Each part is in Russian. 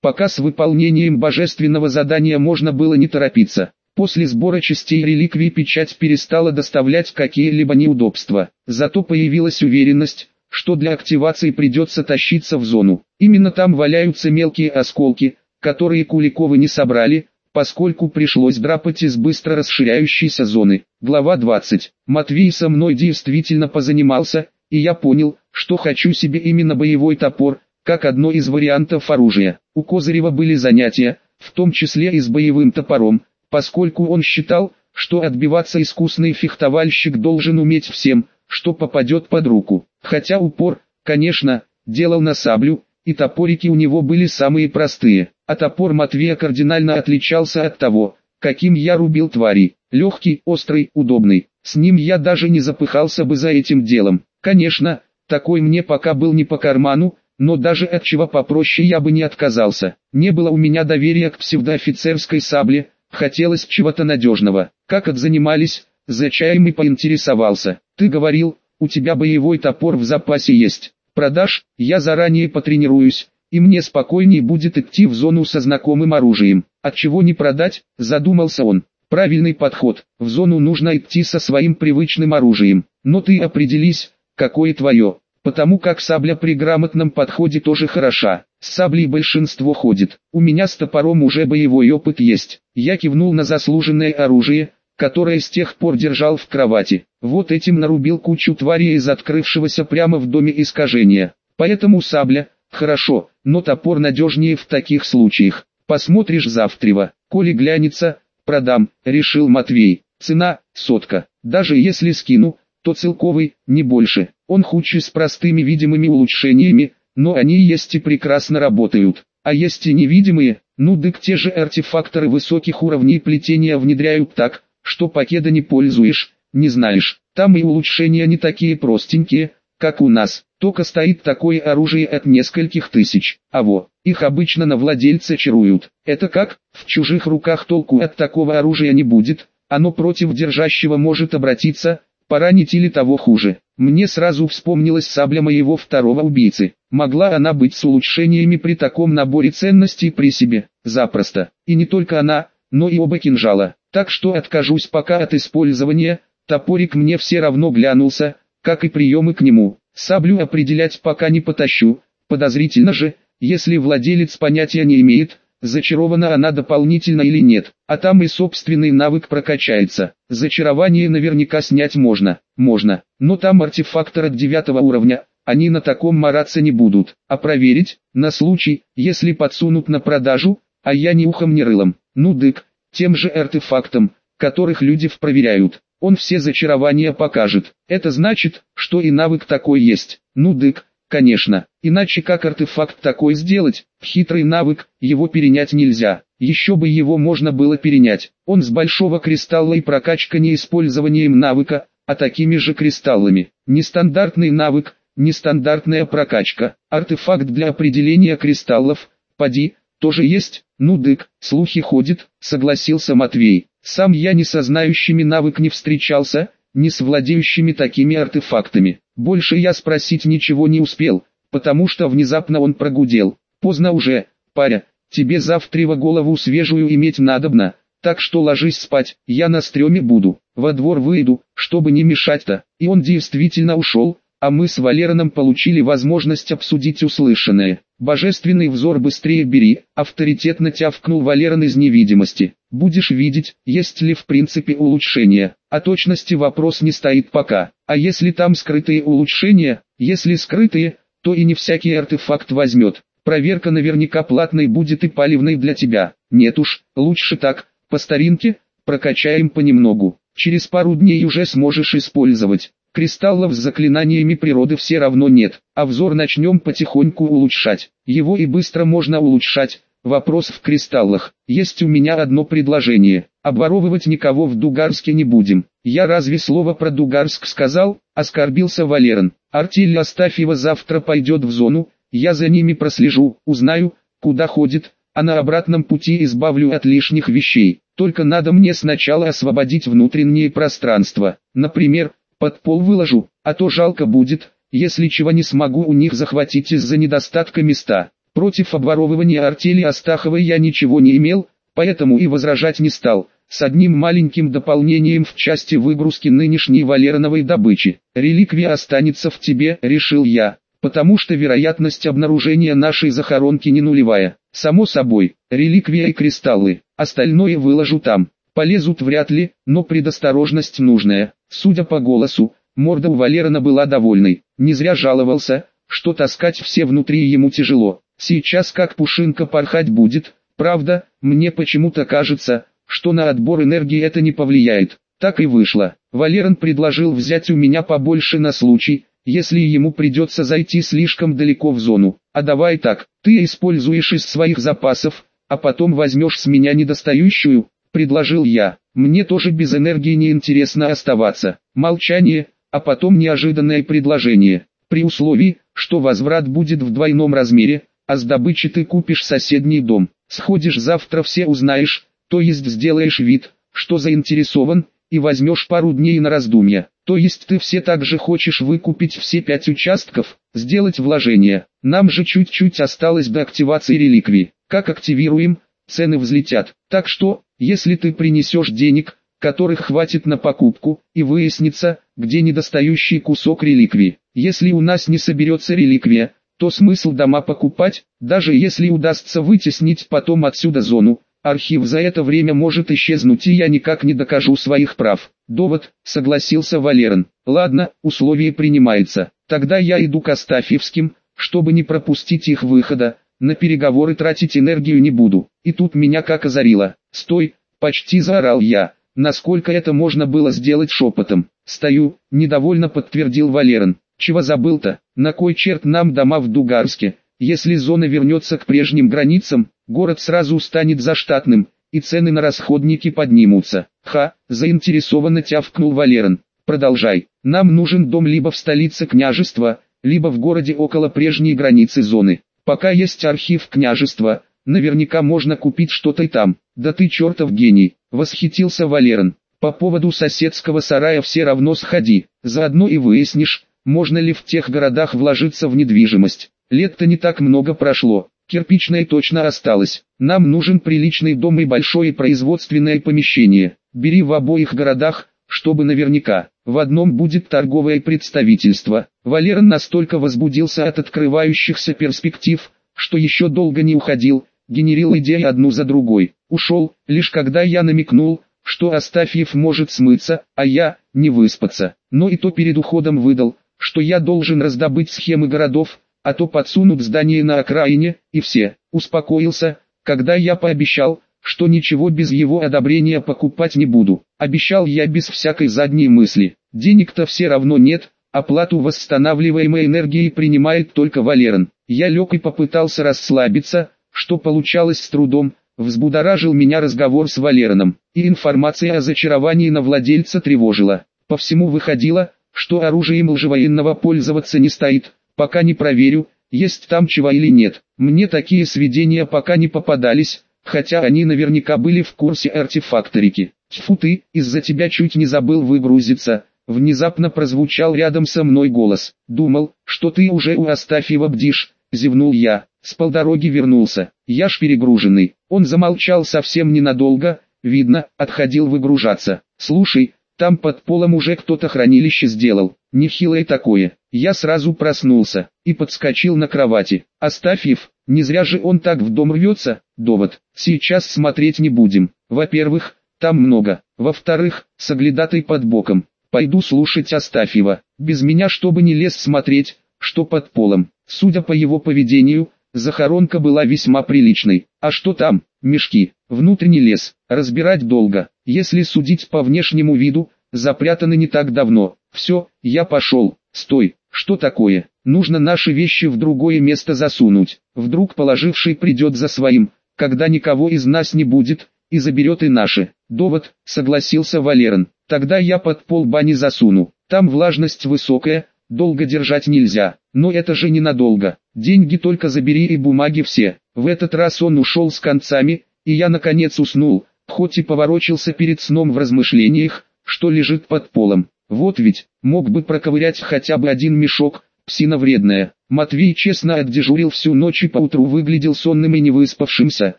Пока с выполнением божественного задания можно было не торопиться. После сбора частей реликвий печать перестала доставлять какие-либо неудобства. Зато появилась уверенность, что для активации придется тащиться в зону. Именно там валяются мелкие осколки, которые Куликовы не собрали, поскольку пришлось драпать из быстро расширяющейся зоны. Глава 20. Матвей со мной действительно позанимался, и я понял, что хочу себе именно боевой топор, как одно из вариантов оружия. У Козырева были занятия, в том числе и с боевым топором, поскольку он считал, что отбиваться искусный фехтовальщик должен уметь всем, что попадет под руку. Хотя упор, конечно, делал на саблю, и топорики у него были самые простые, а топор Матвея кардинально отличался от того, каким я рубил твари. Легкий, острый, удобный. С ним я даже не запыхался бы за этим делом. Конечно, такой мне пока был не по карману, но даже от чего попроще я бы не отказался. Не было у меня доверия к псевдоофицерской сабле, хотелось чего-то надежного. Как отзанимались, за чаем и поинтересовался. Ты говорил, у тебя боевой топор в запасе есть. Продашь, я заранее потренируюсь, и мне спокойнее будет идти в зону со знакомым оружием. От чего не продать, задумался он. Правильный подход, в зону нужно идти со своим привычным оружием. Но ты определись, какое твое потому как сабля при грамотном подходе тоже хороша. С саблей большинство ходит. У меня с топором уже боевой опыт есть. Я кивнул на заслуженное оружие, которое с тех пор держал в кровати. Вот этим нарубил кучу тварей из открывшегося прямо в доме искажения. Поэтому сабля, хорошо, но топор надежнее в таких случаях. Посмотришь завтрева, коли глянется, продам, решил Матвей. Цена, сотка. Даже если скину, то целковый, не больше. Он худший с простыми видимыми улучшениями, но они есть и прекрасно работают. А есть и невидимые, ну дык те же артефакторы высоких уровней плетения внедряют так, что пакеда не пользуешь, не знаешь. Там и улучшения не такие простенькие, как у нас. Только стоит такое оружие от нескольких тысяч. А во, их обычно на владельца чаруют. Это как? В чужих руках толку от такого оружия не будет. Оно против держащего может обратиться, поранить или того хуже. Мне сразу вспомнилась сабля моего второго убийцы. Могла она быть с улучшениями при таком наборе ценностей при себе? Запросто. И не только она, но и оба кинжала. Так что откажусь пока от использования, топорик мне все равно глянулся, как и приемы к нему. Саблю определять пока не потащу, подозрительно же, если владелец понятия не имеет, зачарована она дополнительно или нет, а там и собственный навык прокачается. Зачарование наверняка снять можно, можно, но там артефактор от девятого уровня, они на таком мараться не будут, а проверить, на случай, если подсунут на продажу, а я ни ухом ни рылом, ну дык, тем же артефактом, которых люди проверяют, он все зачарования покажет, это значит, что и навык такой есть, ну дык, Конечно, иначе как артефакт такой сделать, хитрый навык, его перенять нельзя. Еще бы его можно было перенять. Он с большого кристалла и прокачка не использованием навыка, а такими же кристаллами. Нестандартный навык, нестандартная прокачка. Артефакт для определения кристаллов, поди, тоже есть, ну дык, слухи ходят, согласился Матвей. Сам я не со знающими навык не встречался, не с владеющими такими артефактами. Больше я спросить ничего не успел, потому что внезапно он прогудел. Поздно уже, паря, тебе завтра голову свежую иметь надобно, так что ложись спать, я на стреме буду, во двор выйду, чтобы не мешать-то. И он действительно ушел, а мы с Валераном получили возможность обсудить услышанное. Божественный взор быстрее бери, авторитетно тявкнул Валеран из невидимости. Будешь видеть, есть ли в принципе улучшения. О точности вопрос не стоит пока. А если там скрытые улучшения, если скрытые, то и не всякий артефакт возьмет. Проверка наверняка платной будет и палевной для тебя. Нет уж, лучше так, по старинке, прокачаем понемногу. Через пару дней уже сможешь использовать. Кристаллов с заклинаниями природы все равно нет, а взор начнем потихоньку улучшать. Его и быстро можно улучшать. Вопрос в кристаллах. Есть у меня одно предложение. Обворовывать никого в Дугарске не будем. Я разве слово про Дугарск сказал? Оскорбился Валерон. Артель Астафьева завтра пойдет в зону. Я за ними прослежу, узнаю, куда ходит, а на обратном пути избавлю от лишних вещей. Только надо мне сначала освободить внутреннее пространство. Например, под пол выложу, а то жалко будет, если чего не смогу у них захватить из-за недостатка места. Против обворовывания артели Астаховой я ничего не имел, поэтому и возражать не стал, с одним маленьким дополнением в части выгрузки нынешней валероновой добычи. Реликвия останется в тебе, решил я, потому что вероятность обнаружения нашей захоронки не нулевая. Само собой, реликвия и кристаллы, остальное выложу там. Полезут вряд ли, но предосторожность нужная. Судя по голосу, морда у Валерона была довольной. Не зря жаловался, что таскать все внутри ему тяжело. Сейчас как пушинка порхать будет. Правда, мне почему-то кажется, что на отбор энергии это не повлияет. Так и вышло. Валерон предложил взять у меня побольше на случай, если ему придется зайти слишком далеко в зону. А давай так, ты используешь из своих запасов, а потом возьмешь с меня недостающую, предложил я. Мне тоже без энергии не интересно оставаться. Молчание, а потом неожиданное предложение. При условии, что возврат будет в двойном размере, а с добычи ты купишь соседний дом. Сходишь завтра все узнаешь, то есть сделаешь вид, что заинтересован, и возьмешь пару дней на раздумья. То есть ты все также хочешь выкупить все пять участков, сделать вложение. Нам же чуть-чуть осталось до активации реликвии. Как активируем, цены взлетят. Так что, если ты принесешь денег, которых хватит на покупку, и выяснится, где недостающий кусок реликвии. Если у нас не соберется реликвия, то смысл дома покупать, даже если удастся вытеснить потом отсюда зону. Архив за это время может исчезнуть и я никак не докажу своих прав. Довод, согласился Валерон. Ладно, условие принимается. Тогда я иду к Астафьевским, чтобы не пропустить их выхода. На переговоры тратить энергию не буду. И тут меня как озарило. «Стой!» – почти заорал я. Насколько это можно было сделать шепотом. «Стою», – недовольно подтвердил Валерон. «Чего забыл-то? На кой черт нам дома в Дугарске? Если зона вернется к прежним границам, город сразу станет заштатным, и цены на расходники поднимутся». «Ха!» – заинтересованно тявкнул Валерон. «Продолжай. Нам нужен дом либо в столице княжества, либо в городе около прежней границы зоны. Пока есть архив княжества, наверняка можно купить что-то и там. Да ты чертов гений, восхитился Валерон. По поводу соседского сарая все равно сходи, заодно и выяснишь, можно ли в тех городах вложиться в недвижимость. Лет-то не так много прошло, кирпичное точно осталось. Нам нужен приличный дом и большое производственное помещение. Бери в обоих городах, чтобы наверняка. В одном будет торговое представительство. Валерон настолько возбудился от открывающихся перспектив, что еще долго не уходил, генерил идеи одну за другой. Ушел, лишь когда я намекнул, что Астафьев может смыться, а я, не выспаться. Но и то перед уходом выдал, что я должен раздобыть схемы городов, а то подсунут здание на окраине, и все. Успокоился, когда я пообещал, что ничего без его одобрения покупать не буду. Обещал я без всякой задней мысли. Денег-то все равно нет, оплату восстанавливаемой энергии принимает только Валерон. Я лег и попытался расслабиться, что получалось с трудом, взбудоражил меня разговор с Валероном, и информация о зачаровании на владельца тревожила. По всему выходило, что оружием лжевоенного пользоваться не стоит, пока не проверю, есть там чего или нет. Мне такие сведения пока не попадались, хотя они наверняка были в курсе артефакторики. Тьфу ты, из-за тебя чуть не забыл выгрузиться. Внезапно прозвучал рядом со мной голос. Думал, что ты уже у Астафьева бдишь, зевнул я. С полдороги вернулся. Я ж перегруженный. Он замолчал совсем ненадолго, видно, отходил выгружаться. Слушай, там под полом уже кто-то хранилище сделал. Нехилое такое. Я сразу проснулся и подскочил на кровати. Астафьев, не зря же он так в дом рвется. Довод. Сейчас смотреть не будем. Во-первых, там много. Во-вторых, соглядатай под боком. Пойду слушать Астафьева. Без меня чтобы не лез смотреть, что под полом. Судя по его поведению, захоронка была весьма приличной. А что там? Мешки. Внутренний лес. Разбирать долго. Если судить по внешнему виду, запрятаны не так давно. Все, я пошел. Стой. Что такое? Нужно наши вещи в другое место засунуть. Вдруг положивший придет за своим, когда никого из нас не будет, и заберет и наши. Довод, согласился Валерон. Тогда я под пол бани засуну. Там влажность высокая, долго держать нельзя. Но это же ненадолго. Деньги только забери и бумаги все. В этот раз он ушел с концами, и я наконец уснул, хоть и поворочился перед сном в размышлениях, что лежит под полом. Вот ведь, мог бы проковырять хотя бы один мешок, псина вредная. Матвей честно отдежурил всю ночь и поутру выглядел сонным и невыспавшимся,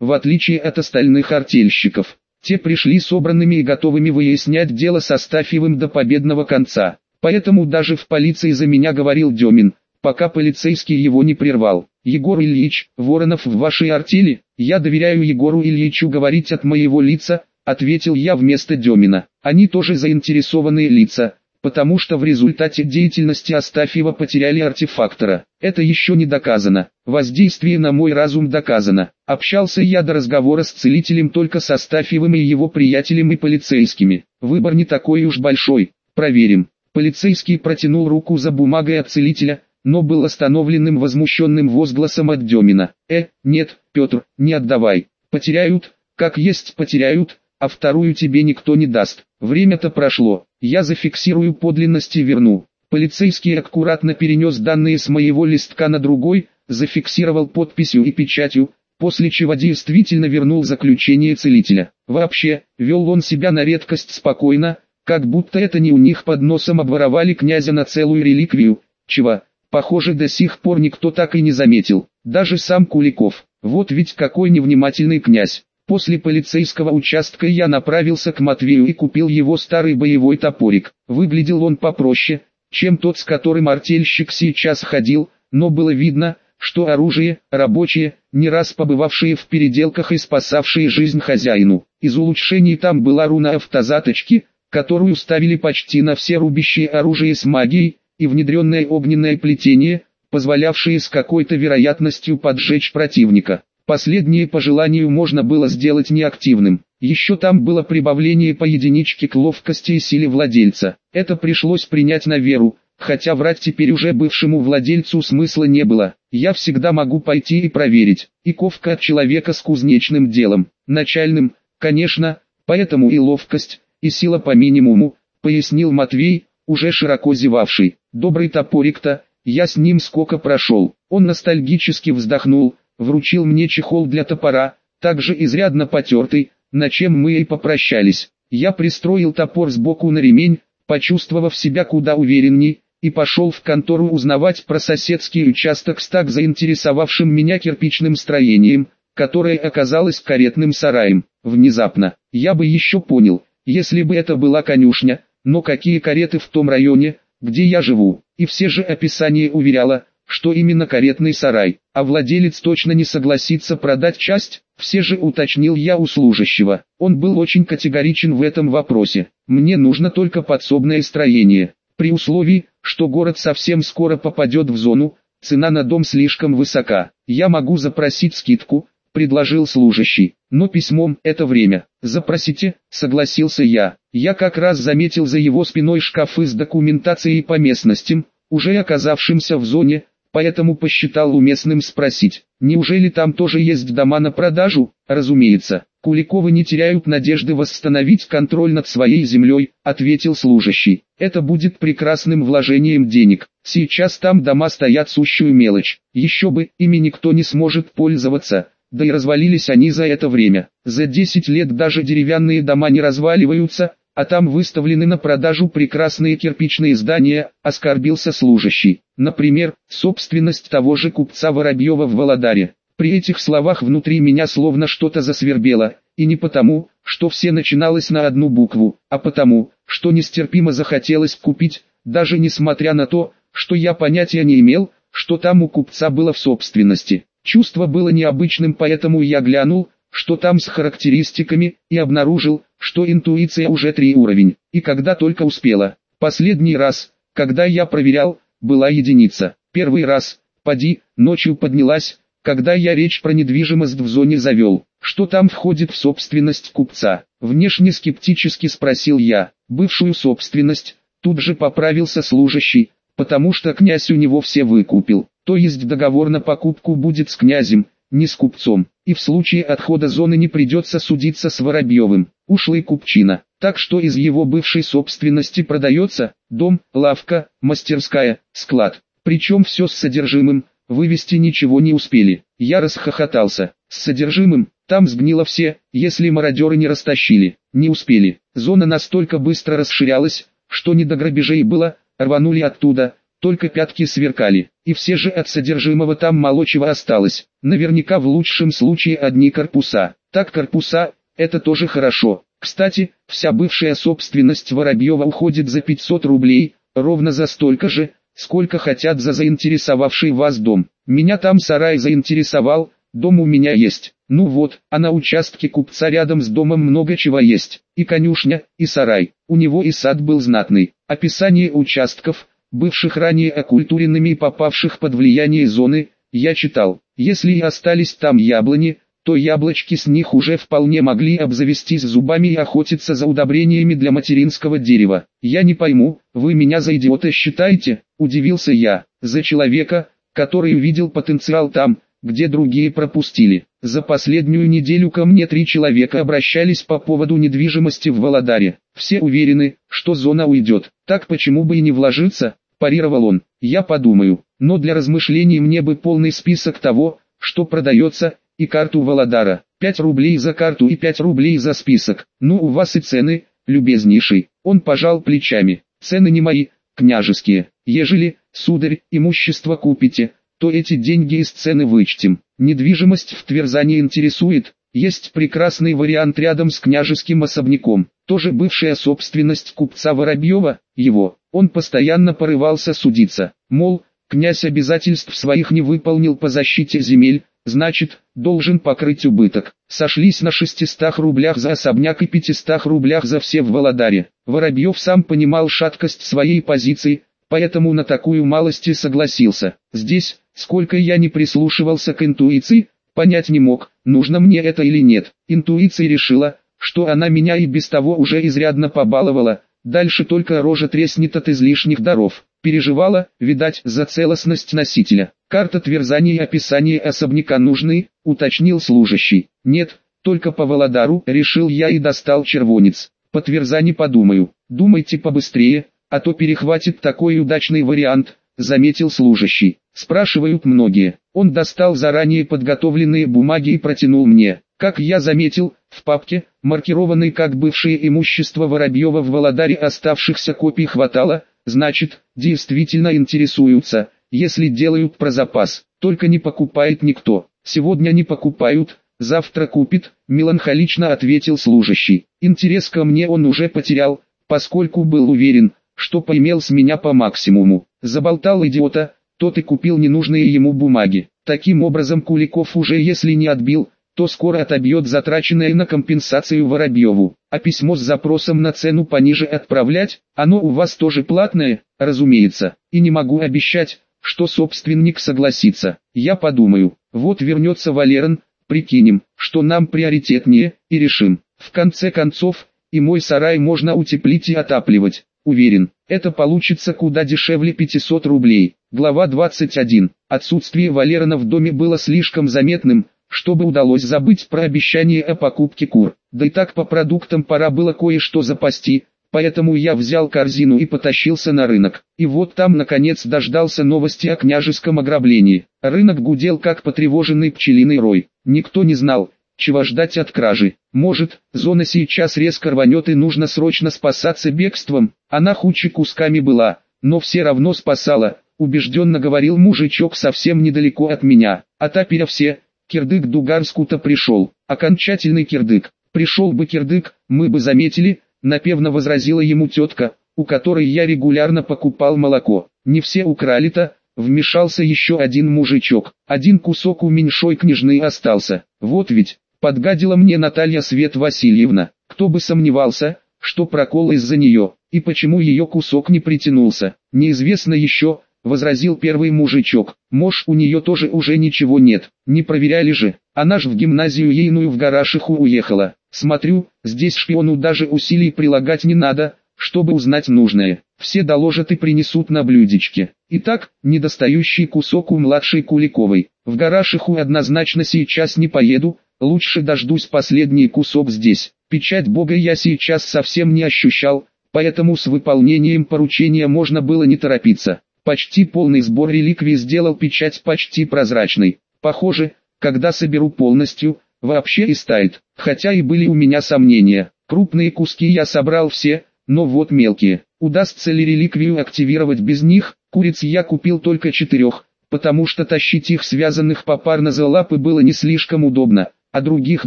в отличие от остальных артельщиков. Те пришли собранными и готовыми выяснять дело со Стафьевым до победного конца. Поэтому даже в полиции за меня говорил Демин, пока полицейский его не прервал. «Егор Ильич, Воронов в вашей артели? Я доверяю Егору Ильичу говорить от моего лица», ответил я вместо Демина. «Они тоже заинтересованные лица, потому что в результате деятельности Астафьева потеряли артефактора. Это еще не доказано. Воздействие на мой разум доказано. Общался я до разговора с целителем только с Астафьевым и его приятелем и полицейскими. Выбор не такой уж большой. Проверим. Полицейский протянул руку за бумагой от целителя, но был остановленным возмущенным возгласом от Демина. «Э, нет, Петр, не отдавай. Потеряют, как есть потеряют, а вторую тебе никто не даст. Время-то прошло, я зафиксирую подлинность и верну. Полицейский аккуратно перенес данные с моего листка на другой, зафиксировал подписью и печатью, после чего действительно вернул заключение целителя. Вообще, вел он себя на редкость спокойно, как будто это не у них под носом обворовали князя на целую реликвию, чего, похоже, до сих пор никто так и не заметил, даже сам Куликов. Вот ведь какой невнимательный князь. После полицейского участка я направился к Матвею и купил его старый боевой топорик. Выглядел он попроще, чем тот, с которым артельщик сейчас ходил, но было видно, что оружие, рабочие, не раз побывавшие в переделках и спасавшие жизнь хозяину. Из улучшений там была руна автозаточки, которую ставили почти на все рубящие оружие с магией, и внедренное огненное плетение, позволявшее с какой-то вероятностью поджечь противника. Последнее по желанию можно было сделать неактивным. Еще там было прибавление по единичке к ловкости и силе владельца. Это пришлось принять на веру, хотя врать теперь уже бывшему владельцу смысла не было. Я всегда могу пойти и проверить. И ковка от человека с кузнечным делом. Начальным, конечно, поэтому и ловкость, и сила по минимуму, пояснил Матвей, уже широко зевавший. Добрый топорик-то, я с ним сколько прошел. Он ностальгически вздохнул, вручил мне чехол для топора, также изрядно потертый, на чем мы и попрощались. Я пристроил топор сбоку на ремень, почувствовав себя куда уверенней, и пошел в контору узнавать про соседский участок с так заинтересовавшим меня кирпичным строением, которое оказалось каретным сараем. Внезапно, я бы еще понял, если бы это была конюшня, но какие кареты в том районе, где я живу, и все же описание уверяло, что именно каретный сарай, а владелец точно не согласится продать часть, все же уточнил я у служащего. Он был очень категоричен в этом вопросе. Мне нужно только подсобное строение. При условии, что город совсем скоро попадет в зону, цена на дом слишком высока. Я могу запросить скидку, предложил служащий. Но письмом это время. Запросите, согласился я. Я как раз заметил за его спиной шкафы с документацией по местностям, уже оказавшимся в зоне, поэтому посчитал уместным спросить, неужели там тоже есть дома на продажу? Разумеется, Куликовы не теряют надежды восстановить контроль над своей землей, ответил служащий. Это будет прекрасным вложением денег. Сейчас там дома стоят сущую мелочь. Еще бы, ими никто не сможет пользоваться. Да и развалились они за это время. За 10 лет даже деревянные дома не разваливаются, а там выставлены на продажу прекрасные кирпичные здания, оскорбился служащий. Например, собственность того же купца Воробьева в Володаре. При этих словах внутри меня словно что-то засвербело, и не потому, что все начиналось на одну букву, а потому, что нестерпимо захотелось купить, даже несмотря на то, что я понятия не имел, что там у купца было в собственности. Чувство было необычным, поэтому я глянул, что там с характеристиками, и обнаружил, что интуиция уже три уровень, и когда только успела. Последний раз, когда я проверял, была единица. Первый раз, поди, ночью поднялась, когда я речь про недвижимость в зоне завел. Что там входит в собственность купца? Внешне скептически спросил я. Бывшую собственность, тут же поправился служащий, потому что князь у него все выкупил. То есть договор на покупку будет с князем, не с купцом, и в случае отхода зоны не придется судиться с Воробьевым, ушлый купчина, так что из его бывшей собственности продается дом, лавка, мастерская, склад, причем все с содержимым, вывести ничего не успели. Я расхохотался, с содержимым, там сгнило все, если мародеры не растащили, не успели. Зона настолько быстро расширялась, что не до грабежей было, рванули оттуда, только пятки сверкали, и все же от содержимого там мало чего осталось. Наверняка в лучшем случае одни корпуса. Так корпуса, это тоже хорошо. Кстати, вся бывшая собственность Воробьева уходит за 500 рублей, ровно за столько же, сколько хотят за заинтересовавший вас дом. Меня там сарай заинтересовал, дом у меня есть. Ну вот, а на участке купца рядом с домом много чего есть. И конюшня, и сарай. У него и сад был знатный. Описание участков, бывших ранее оккультуренными и попавших под влияние зоны, я читал. Если и остались там яблони, то яблочки с них уже вполне могли обзавестись зубами и охотиться за удобрениями для материнского дерева. Я не пойму, вы меня за идиота считаете? Удивился я. За человека, который увидел потенциал там, где другие пропустили. За последнюю неделю ко мне три человека обращались по поводу недвижимости в Володаре. Все уверены, что зона уйдет. Так почему бы и не вложиться? Парировал он. Я подумаю. Но для размышлений мне бы полный список того, что продается, и карту Володара. 5 рублей за карту и 5 рублей за список. Ну у вас и цены, любезнейший. Он пожал плечами. Цены не мои, княжеские. Ежели, сударь, имущество купите, то эти деньги из цены вычтем. Недвижимость в Тверзане интересует. Есть прекрасный вариант рядом с княжеским особняком. Тоже бывшая собственность купца Воробьева, его. Он постоянно порывался судиться. Мол, князь обязательств своих не выполнил по защите земель, значит, должен покрыть убыток. Сошлись на 600 рублях за особняк и 500 рублях за все в Володаре. Воробьев сам понимал шаткость своей позиции, поэтому на такую малости согласился. Здесь, сколько я не прислушивался к интуиции, понять не мог, нужно мне это или нет. Интуиция решила, что она меня и без того уже изрядно побаловала, дальше только рожа треснет от излишних даров. Переживала, видать, за целостность носителя. Карта Тверзани и описание особняка нужны, уточнил служащий. Нет, только по Володару, решил я и достал червонец. По Тверзани подумаю. Думайте побыстрее, а то перехватит такой удачный вариант, заметил служащий. Спрашивают многие. Он достал заранее подготовленные бумаги и протянул мне. Как я заметил, в папке, маркированной как бывшее имущество Воробьева в Володаре оставшихся копий хватало, значит, действительно интересуются, если делают про запас, только не покупает никто. Сегодня не покупают, завтра купит, меланхолично ответил служащий. Интерес ко мне он уже потерял, поскольку был уверен, что поймел с меня по максимуму. Заболтал идиота, тот и купил ненужные ему бумаги. Таким образом Куликов уже если не отбил, то скоро отобьет затраченное на компенсацию Воробьеву. А письмо с запросом на цену пониже отправлять, оно у вас тоже платное, разумеется. И не могу обещать, что собственник согласится. Я подумаю, вот вернется Валерон, прикинем, что нам приоритетнее, и решим. В конце концов, и мой сарай можно утеплить и отапливать. Уверен, это получится куда дешевле 500 рублей. Глава 21. Отсутствие Валерона в доме было слишком заметным, чтобы удалось забыть про обещание о покупке кур. Да и так по продуктам пора было кое-что запасти, поэтому я взял корзину и потащился на рынок. И вот там наконец дождался новости о княжеском ограблении. Рынок гудел как потревоженный пчелиный рой. Никто не знал, чего ждать от кражи? Может, зона сейчас резко рванет и нужно срочно спасаться бегством? Она худше кусками была, но все равно спасала, убежденно говорил мужичок совсем недалеко от меня. А таперя все, кирдык Дугарску-то пришел, окончательный кирдык. Пришел бы кирдык, мы бы заметили, напевно возразила ему тетка, у которой я регулярно покупал молоко. Не все украли-то, вмешался еще один мужичок. Один кусок у меньшой княжны остался. Вот ведь, Подгадила мне Наталья Свет Васильевна. Кто бы сомневался, что прокол из-за нее, и почему ее кусок не притянулся, неизвестно еще, возразил первый мужичок. Мож у нее тоже уже ничего нет, не проверяли же, она ж в гимназию ейную в Гарашиху уехала. Смотрю, здесь шпиону даже усилий прилагать не надо, чтобы узнать нужное. Все доложат и принесут на блюдечке. Итак, недостающий кусок у младшей Куликовой. В Гарашиху однозначно сейчас не поеду, Лучше дождусь последний кусок здесь. Печать Бога я сейчас совсем не ощущал, поэтому с выполнением поручения можно было не торопиться. Почти полный сбор реликвий сделал печать почти прозрачной. Похоже, когда соберу полностью, вообще и стает. Хотя и были у меня сомнения. Крупные куски я собрал все, но вот мелкие. Удастся ли реликвию активировать без них? Куриц я купил только четырех, потому что тащить их связанных попарно за лапы было не слишком удобно, а других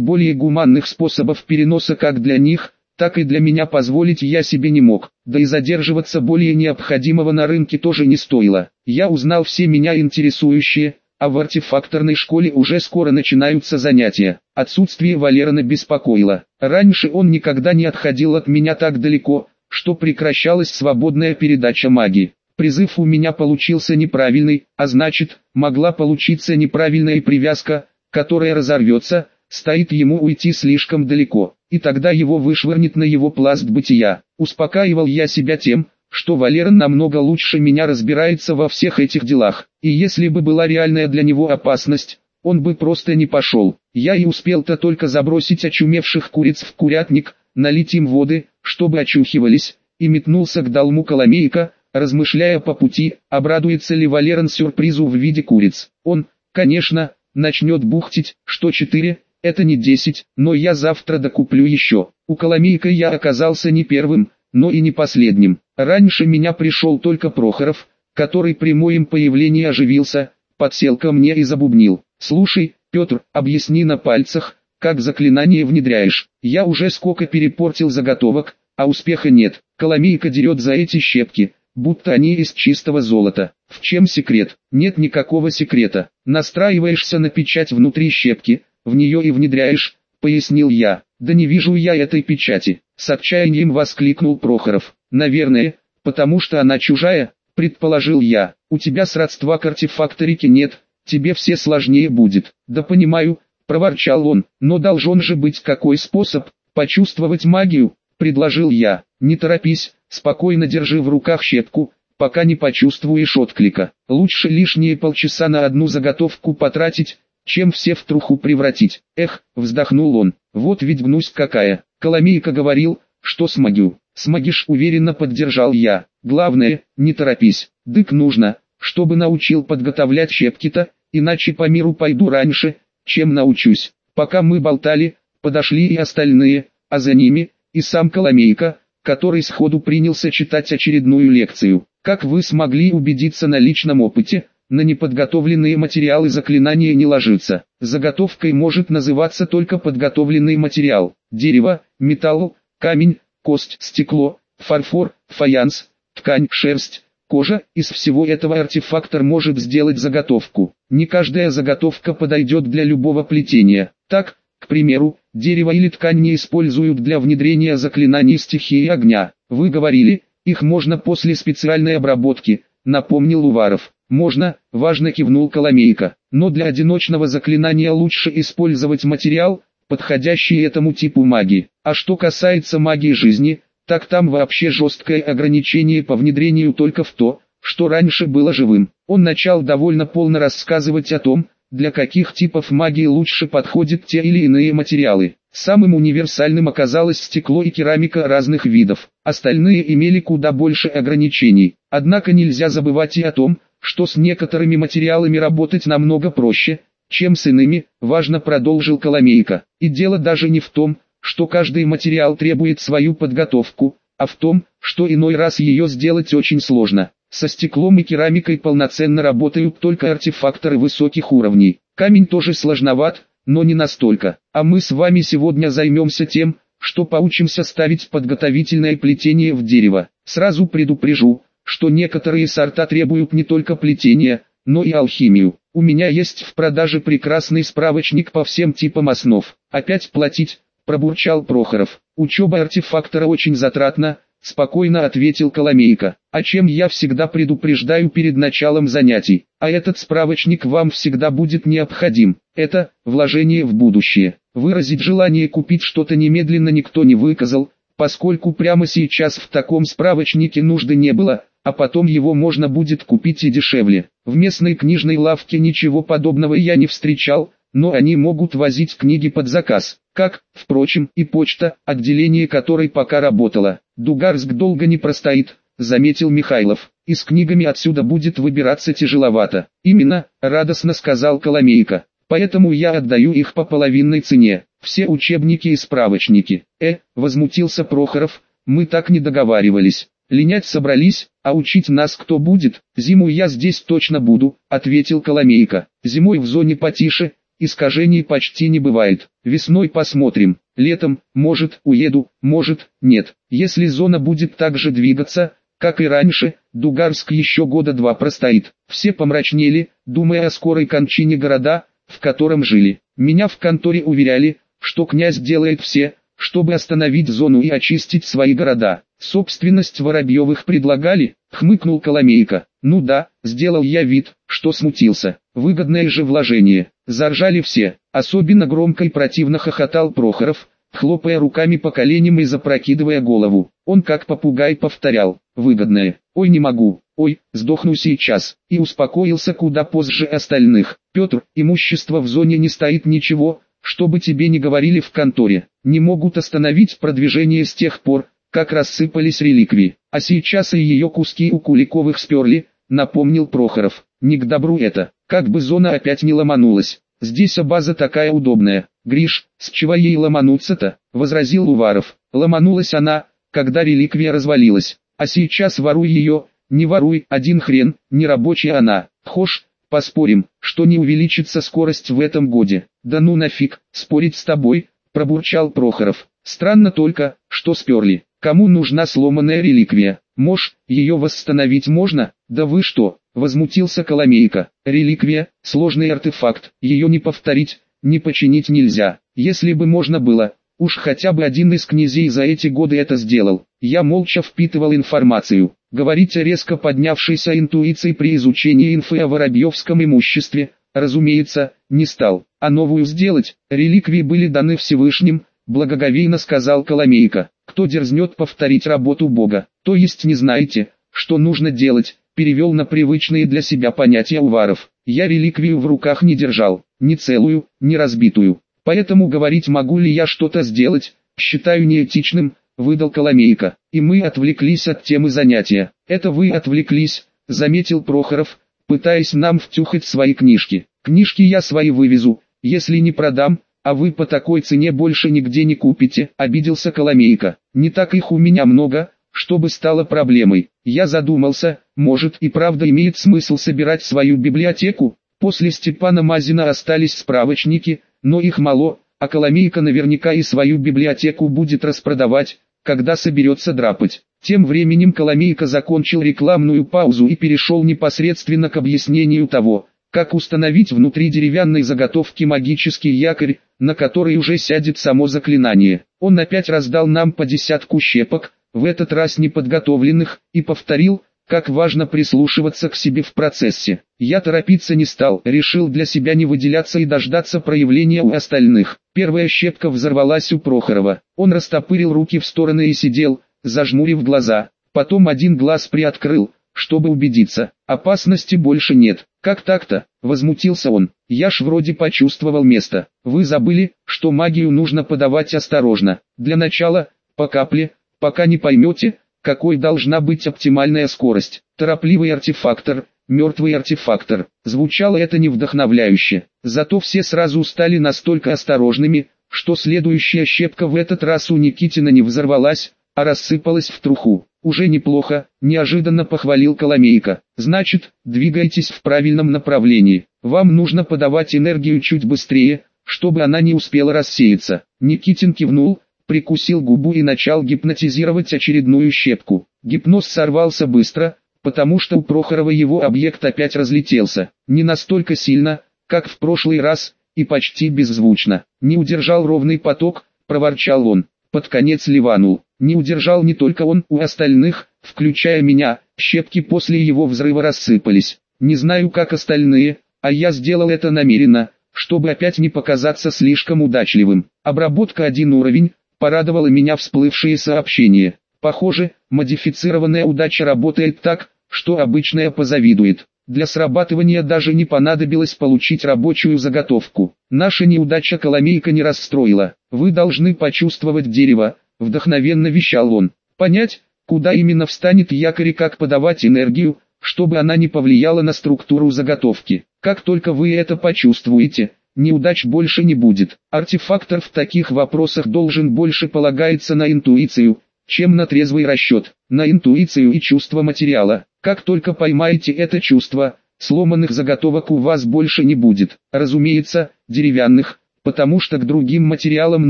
более гуманных способов переноса как для них, так и для меня позволить я себе не мог, да и задерживаться более необходимого на рынке тоже не стоило. Я узнал все меня интересующие, а в артефакторной школе уже скоро начинаются занятия. Отсутствие Валерона беспокоило. Раньше он никогда не отходил от меня так далеко, что прекращалась свободная передача магии. Призыв у меня получился неправильный, а значит, могла получиться неправильная привязка, которая разорвется, стоит ему уйти слишком далеко, и тогда его вышвырнет на его пласт бытия. Успокаивал я себя тем, что Валерон намного лучше меня разбирается во всех этих делах, и если бы была реальная для него опасность, он бы просто не пошел. Я и успел-то только забросить очумевших куриц в курятник, налить им воды, чтобы очухивались, и метнулся к долму Коломейка, размышляя по пути, обрадуется ли Валерон сюрпризу в виде куриц. Он, конечно, начнет бухтить, что четыре, это не десять, но я завтра докуплю еще. У Коломейка я оказался не первым, но и не последним. Раньше меня пришел только Прохоров, который при моем появлении оживился, подсел ко мне и забубнил. «Слушай, Петр, объясни на пальцах, как заклинание внедряешь. Я уже сколько перепортил заготовок, а успеха нет. Коломейка дерет за эти щепки, будто они из чистого золота. В чем секрет? Нет никакого секрета. Настраиваешься на печать внутри щепки, в нее и внедряешь, пояснил я. Да не вижу я этой печати. С отчаянием воскликнул Прохоров. Наверное, потому что она чужая, предположил я. У тебя сродства к артефакторике нет, тебе все сложнее будет. Да понимаю, проворчал он, но должен же быть какой способ почувствовать магию, предложил я. Не торопись, спокойно держи в руках щепку, пока не почувствуешь отклика. Лучше лишние полчаса на одну заготовку потратить, чем все в труху превратить. Эх, вздохнул он, вот ведь гнусь какая. Коломейка говорил, что смогу. Смогишь уверенно поддержал я. Главное, не торопись. Дык нужно, чтобы научил подготовлять щепки-то, иначе по миру пойду раньше, чем научусь. Пока мы болтали, подошли и остальные, а за ними, и сам Коломейка, который сходу принялся читать очередную лекцию. Как вы смогли убедиться на личном опыте, на неподготовленные материалы заклинания не ложится. Заготовкой может называться только подготовленный материал. Дерево, металл, камень, кость, стекло, фарфор, фаянс, ткань, шерсть, кожа. Из всего этого артефактор может сделать заготовку. Не каждая заготовка подойдет для любого плетения. Так, к примеру, дерево или ткань не используют для внедрения заклинаний стихии огня. Вы говорили, их можно после специальной обработки, напомнил Уваров. Можно, важно кивнул Коломейка, но для одиночного заклинания лучше использовать материал, подходящий этому типу магии. А что касается магии жизни, так там вообще жесткое ограничение по внедрению только в то, что раньше было живым. Он начал довольно полно рассказывать о том, для каких типов магии лучше подходят те или иные материалы. Самым универсальным оказалось стекло и керамика разных видов, остальные имели куда больше ограничений. Однако нельзя забывать и о том, что с некоторыми материалами работать намного проще, чем с иными, важно продолжил Коломейко. И дело даже не в том, что каждый материал требует свою подготовку, а в том, что иной раз ее сделать очень сложно. Со стеклом и керамикой полноценно работают только артефакторы высоких уровней. Камень тоже сложноват, но не настолько. А мы с вами сегодня займемся тем, что поучимся ставить подготовительное плетение в дерево. Сразу предупрежу, что некоторые сорта требуют не только плетения, но и алхимию. У меня есть в продаже прекрасный справочник по всем типам основ. Опять платить, пробурчал Прохоров. Учеба артефактора очень затратна, спокойно ответил Коломейко. О чем я всегда предупреждаю перед началом занятий. А этот справочник вам всегда будет необходим. Это вложение в будущее. Выразить желание купить что-то немедленно никто не выказал, поскольку прямо сейчас в таком справочнике нужды не было, а потом его можно будет купить и дешевле. В местной книжной лавке ничего подобного я не встречал, но они могут возить книги под заказ, как, впрочем, и почта, отделение которой пока работало. Дугарск долго не простоит, заметил Михайлов, и с книгами отсюда будет выбираться тяжеловато. Именно, радостно сказал Коломейко, поэтому я отдаю их по половинной цене, все учебники и справочники. Э, возмутился Прохоров, мы так не договаривались. Линять собрались, а учить нас кто будет? Зиму я здесь точно буду, ответил Коломейка. Зимой в зоне потише, искажений почти не бывает. Весной посмотрим, летом, может, уеду, может, нет. Если зона будет так же двигаться, как и раньше, Дугарск еще года два простоит. Все помрачнели, думая о скорой кончине города, в котором жили. Меня в конторе уверяли, что князь делает все, чтобы остановить зону и очистить свои города. Собственность Воробьевых предлагали, хмыкнул Коломейка. Ну да, сделал я вид, что смутился. Выгодное же вложение. Заржали все. Особенно громко и противно хохотал Прохоров, хлопая руками по коленям и запрокидывая голову. Он как попугай повторял, выгодное, ой не могу, ой, сдохну сейчас, и успокоился куда позже остальных. Петр, имущество в зоне не стоит ничего, что бы тебе не говорили в конторе, не могут остановить продвижение с тех пор, как рассыпались реликвии, а сейчас и ее куски у Куликовых сперли, напомнил Прохоров. Не к добру это, как бы зона опять не ломанулась. Здесь база такая удобная. Гриш, с чего ей ломануться-то? Возразил Уваров. Ломанулась она, когда реликвия развалилась. А сейчас воруй ее, не воруй, один хрен, не рабочая она. Хошь, Поспорим, что не увеличится скорость в этом годе. Да ну нафиг, спорить с тобой, пробурчал Прохоров. Странно только, что сперли. Кому нужна сломанная реликвия? Мож, ее восстановить можно? Да вы что, возмутился Коломейка. Реликвия, сложный артефакт, ее не повторить, не починить нельзя. Если бы можно было, уж хотя бы один из князей за эти годы это сделал. Я молча впитывал информацию. Говорить о резко поднявшейся интуиции при изучении инфы о Воробьевском имуществе, разумеется, не стал. А новую сделать, реликвии были даны Всевышним, благоговейно сказал Коломейка. Кто дерзнет повторить работу Бога, то есть не знаете, что нужно делать, перевел на привычные для себя понятия Уваров. Я реликвию в руках не держал, ни целую, ни разбитую. Поэтому говорить могу ли я что-то сделать, считаю неэтичным, выдал Коломейка, и мы отвлеклись от темы занятия. Это вы отвлеклись, заметил Прохоров, пытаясь нам втюхать свои книжки. Книжки я свои вывезу, если не продам, а вы по такой цене больше нигде не купите, обиделся Коломейка. Не так их у меня много, чтобы стало проблемой. Я задумался, может и правда имеет смысл собирать свою библиотеку. После Степана Мазина остались справочники, но их мало, а Коломейка наверняка и свою библиотеку будет распродавать, когда соберется драпать. Тем временем Коломейка закончил рекламную паузу и перешел непосредственно к объяснению того, как установить внутри деревянной заготовки магический якорь, на который уже сядет само заклинание. Он опять раздал нам по десятку щепок, в этот раз неподготовленных, и повторил, как важно прислушиваться к себе в процессе. Я торопиться не стал, решил для себя не выделяться и дождаться проявления у остальных. Первая щепка взорвалась у Прохорова. Он растопырил руки в стороны и сидел, зажмурив глаза. Потом один глаз приоткрыл, чтобы убедиться, опасности больше нет. Как так-то? Возмутился он. Я ж вроде почувствовал место. Вы забыли, что магию нужно подавать осторожно. Для начала, по капле, пока не поймете, какой должна быть оптимальная скорость. Торопливый артефактор, мертвый артефактор. Звучало это не вдохновляюще. Зато все сразу стали настолько осторожными, что следующая щепка в этот раз у Никитина не взорвалась, а рассыпалась в труху. Уже неплохо, неожиданно похвалил Коломейка. Значит, двигайтесь в правильном направлении. Вам нужно подавать энергию чуть быстрее, чтобы она не успела рассеяться. Никитин кивнул, прикусил губу и начал гипнотизировать очередную щепку. Гипноз сорвался быстро, потому что у Прохорова его объект опять разлетелся. Не настолько сильно, как в прошлый раз, и почти беззвучно. Не удержал ровный поток, проворчал он. Под конец ливанул. Не удержал не только он, у остальных, включая меня, щепки после его взрыва рассыпались. Не знаю как остальные, а я сделал это намеренно, чтобы опять не показаться слишком удачливым. Обработка один уровень, порадовало меня всплывшие сообщения. Похоже, модифицированная удача работает так, что обычная позавидует. Для срабатывания даже не понадобилось получить рабочую заготовку. Наша неудача Коломейка не расстроила. Вы должны почувствовать дерево, вдохновенно вещал он. Понять, куда именно встанет якорь и как подавать энергию, чтобы она не повлияла на структуру заготовки. Как только вы это почувствуете, неудач больше не будет. Артефактор в таких вопросах должен больше полагаться на интуицию, чем на трезвый расчет. на интуицию и чувство материала. Как только поймаете это чувство, сломанных заготовок у вас больше не будет. Разумеется, деревянных, потому что к другим материалам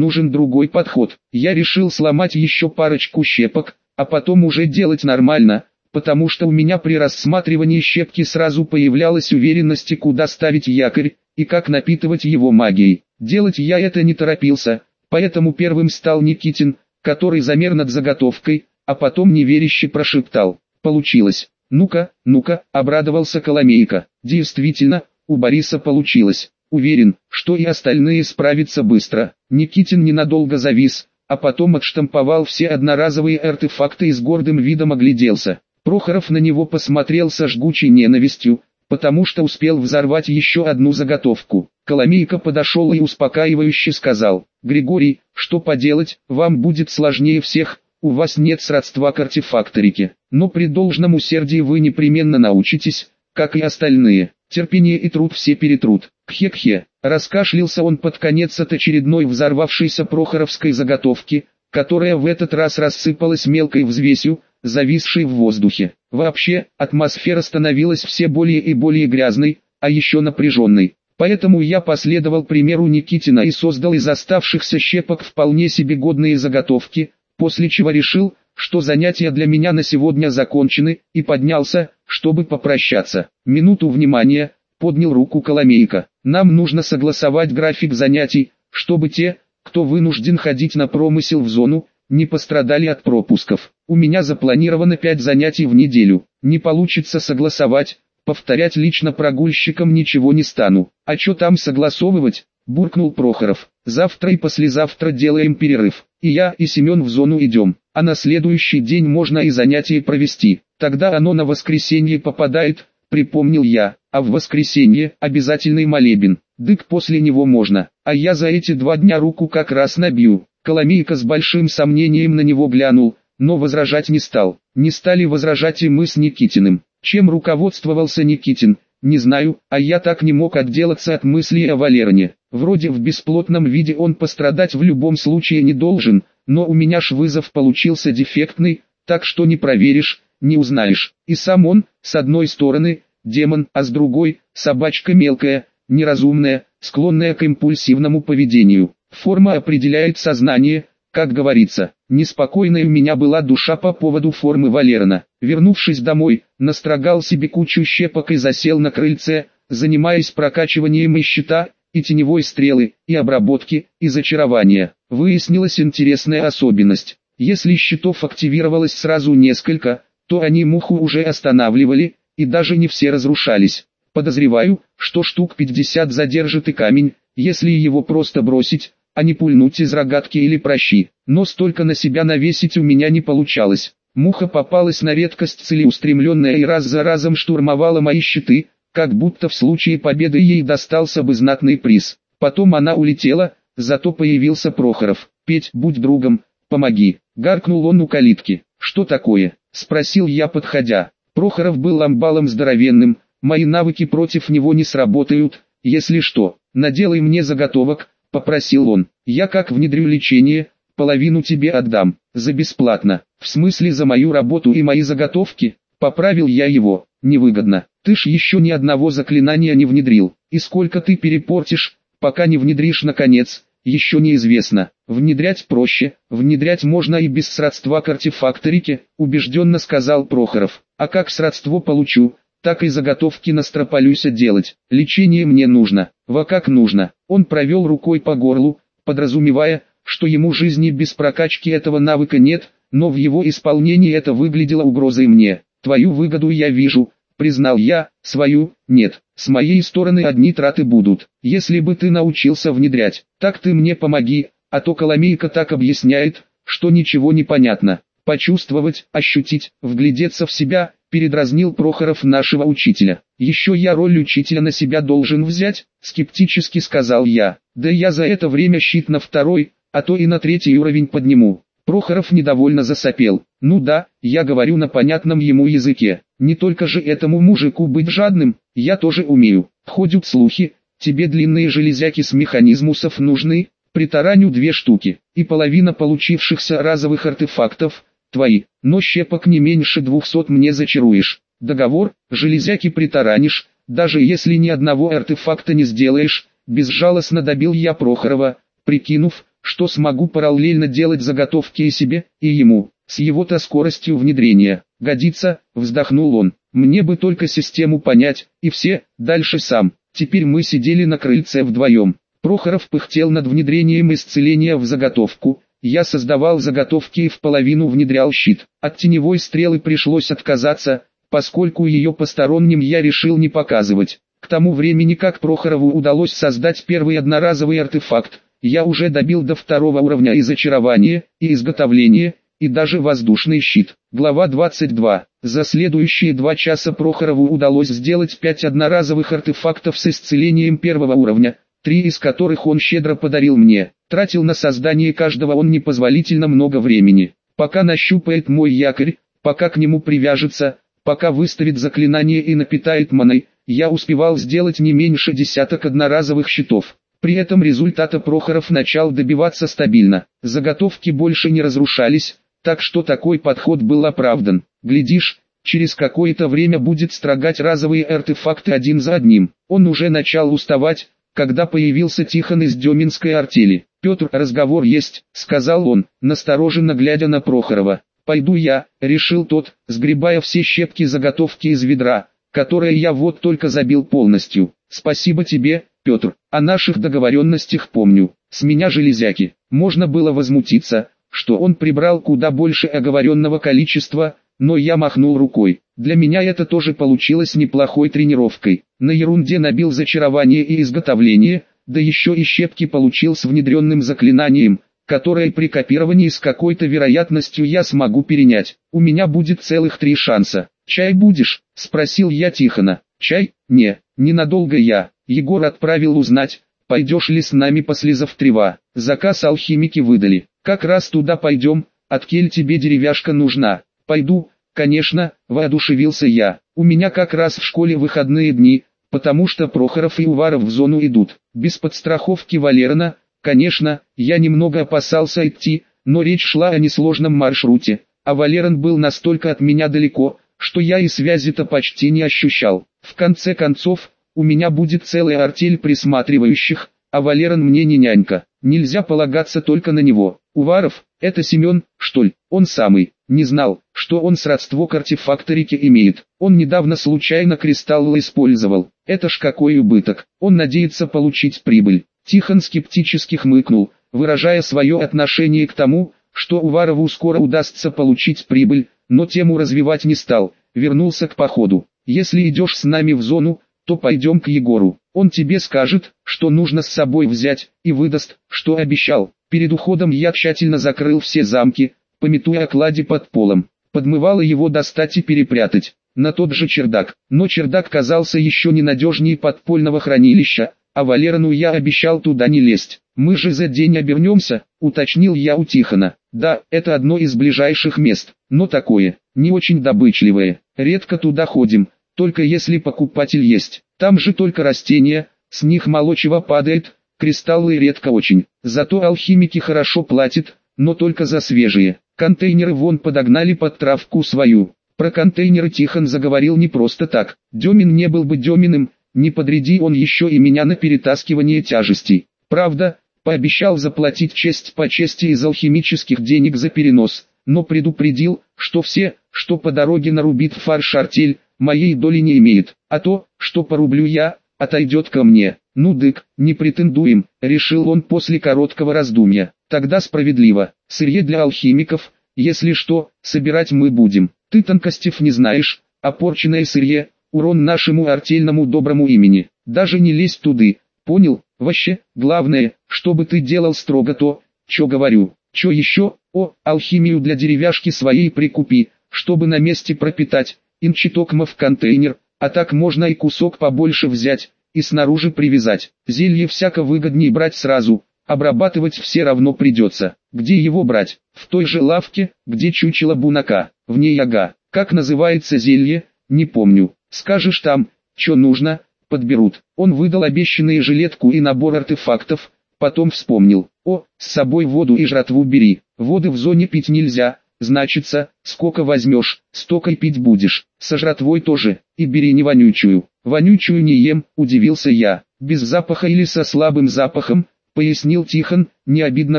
нужен другой подход. Я решил сломать еще парочку щепок, а потом уже делать нормально, потому что у меня при рассматривании щепки сразу появлялась уверенность, куда ставить якорь, и как напитывать его магией. Делать я это не торопился, поэтому первым стал Никитин, который замер над заготовкой, а потом неверяще прошептал. Получилось. Ну-ка, ну-ка, обрадовался Коломейка. Действительно, у Бориса получилось. Уверен, что и остальные справятся быстро. Никитин ненадолго завис, а потом отштамповал все одноразовые артефакты и с гордым видом огляделся. Прохоров на него посмотрел со жгучей ненавистью, потому что успел взорвать еще одну заготовку. Коломейка подошел и успокаивающе сказал, «Григорий, что поделать, вам будет сложнее всех, у вас нет сродства к артефакторике, но при должном усердии вы непременно научитесь, как и остальные. Терпение и труд все перетрут. Кхе-кхе, раскашлялся он под конец от очередной взорвавшейся прохоровской заготовки, которая в этот раз рассыпалась мелкой взвесью, зависшей в воздухе. Вообще, атмосфера становилась все более и более грязной, а еще напряженной. Поэтому я последовал примеру Никитина и создал из оставшихся щепок вполне себе годные заготовки, после чего решил, что занятия для меня на сегодня закончены, и поднялся, чтобы попрощаться. Минуту внимания, поднял руку Коломейка. Нам нужно согласовать график занятий, чтобы те, кто вынужден ходить на промысел в зону, не пострадали от пропусков. У меня запланировано 5 занятий в неделю. Не получится согласовать, повторять лично прогульщикам ничего не стану. А что там согласовывать? буркнул Прохоров. Завтра и послезавтра делаем перерыв. И я, и Семен в зону идем. А на следующий день можно и занятие провести. Тогда оно на воскресенье попадает, припомнил я. А в воскресенье обязательный молебен. Дык после него можно. А я за эти два дня руку как раз набью. Коломейка с большим сомнением на него глянул, но возражать не стал. Не стали возражать и мы с Никитиным. Чем руководствовался Никитин, не знаю, а я так не мог отделаться от мысли о Валероне. Вроде в бесплотном виде он пострадать в любом случае не должен, но у меня ж вызов получился дефектный, так что не проверишь, не узнаешь. И сам он, с одной стороны, демон, а с другой, собачка мелкая, неразумная, склонная к импульсивному поведению. Форма определяет сознание, как говорится. Неспокойная у меня была душа по поводу формы Валерона. Вернувшись домой, настрогал себе кучу щепок и засел на крыльце, занимаясь прокачиванием и щита, и теневой стрелы, и обработки, и зачарования. Выяснилась интересная особенность. Если щитов активировалось сразу несколько, то они муху уже останавливали, и даже не все разрушались. Подозреваю, что штук 50 задержит и камень, если его просто бросить, а не пульнуть из рогатки или прощи. Но столько на себя навесить у меня не получалось. Муха попалась на редкость целеустремленная и раз за разом штурмовала мои щиты, как будто в случае победы ей достался бы знатный приз. Потом она улетела, зато появился Прохоров. «Петь, будь другом, помоги!» Гаркнул он у калитки. «Что такое?» Спросил я подходя. Прохоров был амбалом здоровенным, мои навыки против него не сработают, если что, наделай мне заготовок, попросил он. Я как внедрю лечение, половину тебе отдам, за бесплатно. В смысле за мою работу и мои заготовки? Поправил я его, невыгодно. Ты ж еще ни одного заклинания не внедрил. И сколько ты перепортишь, пока не внедришь наконец, еще неизвестно. Внедрять проще, внедрять можно и без сродства к артефакторике, убежденно сказал Прохоров. А как сродство получу, так и заготовки настропалюся делать. Лечение мне нужно, во как нужно. Он провел рукой по горлу, подразумевая, что ему жизни без прокачки этого навыка нет, но в его исполнении это выглядело угрозой мне. Твою выгоду я вижу, признал я, свою, нет, с моей стороны одни траты будут. Если бы ты научился внедрять, так ты мне помоги, а то Коломейка так объясняет, что ничего не понятно. Почувствовать, ощутить, вглядеться в себя, передразнил Прохоров нашего учителя. Еще я роль учителя на себя должен взять, скептически сказал я. Да я за это время щит на второй, а то и на третий уровень подниму. Прохоров недовольно засопел. Ну да, я говорю на понятном ему языке. Не только же этому мужику быть жадным, я тоже умею. Ходят слухи, тебе длинные железяки с механизмусов нужны, притараню две штуки, и половина получившихся разовых артефактов, твои, но щепок не меньше двухсот мне зачаруешь. Договор, железяки притаранишь, даже если ни одного артефакта не сделаешь, безжалостно добил я Прохорова, прикинув, что смогу параллельно делать заготовки и себе, и ему, с его-то скоростью внедрения. Годится, вздохнул он, мне бы только систему понять, и все, дальше сам. Теперь мы сидели на крыльце вдвоем. Прохоров пыхтел над внедрением исцеления в заготовку, я создавал заготовки и в половину внедрял щит. От теневой стрелы пришлось отказаться, поскольку ее посторонним я решил не показывать. К тому времени как Прохорову удалось создать первый одноразовый артефакт, я уже добил до второго уровня и зачарования, и изготовления, и даже воздушный щит. Глава 22. За следующие два часа Прохорову удалось сделать пять одноразовых артефактов с исцелением первого уровня, три из которых он щедро подарил мне. Тратил на создание каждого он непозволительно много времени. Пока нащупает мой якорь, пока к нему привяжется, пока выставит заклинание и напитает маной, я успевал сделать не меньше десяток одноразовых щитов. При этом результата Прохоров начал добиваться стабильно. Заготовки больше не разрушались, так что такой подход был оправдан. Глядишь, через какое-то время будет строгать разовые артефакты один за одним. Он уже начал уставать, когда появился Тихон из Деминской артели. «Петр, разговор есть», — сказал он, настороженно глядя на Прохорова. «Пойду я», — решил тот, сгребая все щепки заготовки из ведра, которое я вот только забил полностью. «Спасибо тебе, Петр, о наших договоренностях помню. С меня железяки». Можно было возмутиться, что он прибрал куда больше оговоренного количества, но я махнул рукой. Для меня это тоже получилось неплохой тренировкой. На ерунде набил зачарование и изготовление, да еще и щепки получил с внедренным заклинанием, которое при копировании с какой-то вероятностью я смогу перенять. У меня будет целых три шанса. «Чай будешь?» – спросил я Тихона. «Чай? Не, ненадолго я». Егор отправил узнать, пойдешь ли с нами послезавтрева. Заказ алхимики выдали. Как раз туда пойдем, от кель тебе деревяшка нужна. Пойду, конечно, воодушевился я. У меня как раз в школе выходные дни, потому что Прохоров и Уваров в зону идут. Без подстраховки Валерона, конечно, я немного опасался идти, но речь шла о несложном маршруте, а Валерон был настолько от меня далеко, что я и связи-то почти не ощущал. В конце концов, у меня будет целая артель присматривающих, а Валерон мне не нянька. Нельзя полагаться только на него. Уваров, это Семен, что ли? Он самый. Не знал, что он сродство к артефакторике имеет. Он недавно случайно кристаллы использовал. Это ж какой убыток. Он надеется получить прибыль. Тихон скептически хмыкнул, выражая свое отношение к тому, что Уварову скоро удастся получить прибыль, но тему развивать не стал, вернулся к походу. Если идешь с нами в зону, то пойдем к Егору. Он тебе скажет, что нужно с собой взять, и выдаст, что обещал. Перед уходом я тщательно закрыл все замки, пометуя о кладе под полом. Подмывало его достать и перепрятать. На тот же чердак. Но чердак казался еще ненадежнее подпольного хранилища, а Валерану я обещал туда не лезть. «Мы же за день обернемся», — уточнил я у Тихона. «Да, это одно из ближайших мест, но такое, не очень добычливое. Редко туда ходим, только если покупатель есть. Там же только растения, с них мало чего падает, кристаллы редко очень. Зато алхимики хорошо платят, но только за свежие. Контейнеры вон подогнали под травку свою. Про контейнеры Тихон заговорил не просто так. Демин не был бы Деминым, не подреди он еще и меня на перетаскивание тяжестей. Правда, пообещал заплатить честь по чести из алхимических денег за перенос, но предупредил, что все, что по дороге нарубит фарш артель, моей доли не имеет, а то, что порублю я, отойдет ко мне. Ну дык, не претендуем, решил он после короткого раздумья. Тогда справедливо, сырье для алхимиков, если что, собирать мы будем. Ты тонкостев не знаешь, а порченное сырье, урон нашему артельному доброму имени. Даже не лезь туды, понял? Вообще, главное, чтобы ты делал строго то, что говорю. Что еще? О, алхимию для деревяшки своей прикупи, чтобы на месте пропитать, инчитокма в контейнер, а так можно и кусок побольше взять, и снаружи привязать. Зелье всяко выгоднее брать сразу, обрабатывать все равно придется. Где его брать? В той же лавке, где чучело бунака, в ней ага. Как называется зелье, не помню. Скажешь там, что нужно, подберут. Он выдал обещанные жилетку и набор артефактов, потом вспомнил. О, с собой воду и жратву бери. Воды в зоне пить нельзя, Значится, сколько возьмешь, столько и пить будешь. Со жратвой тоже, и бери не вонючую. Вонючую не ем, удивился я. Без запаха или со слабым запахом, пояснил Тихон, не обидно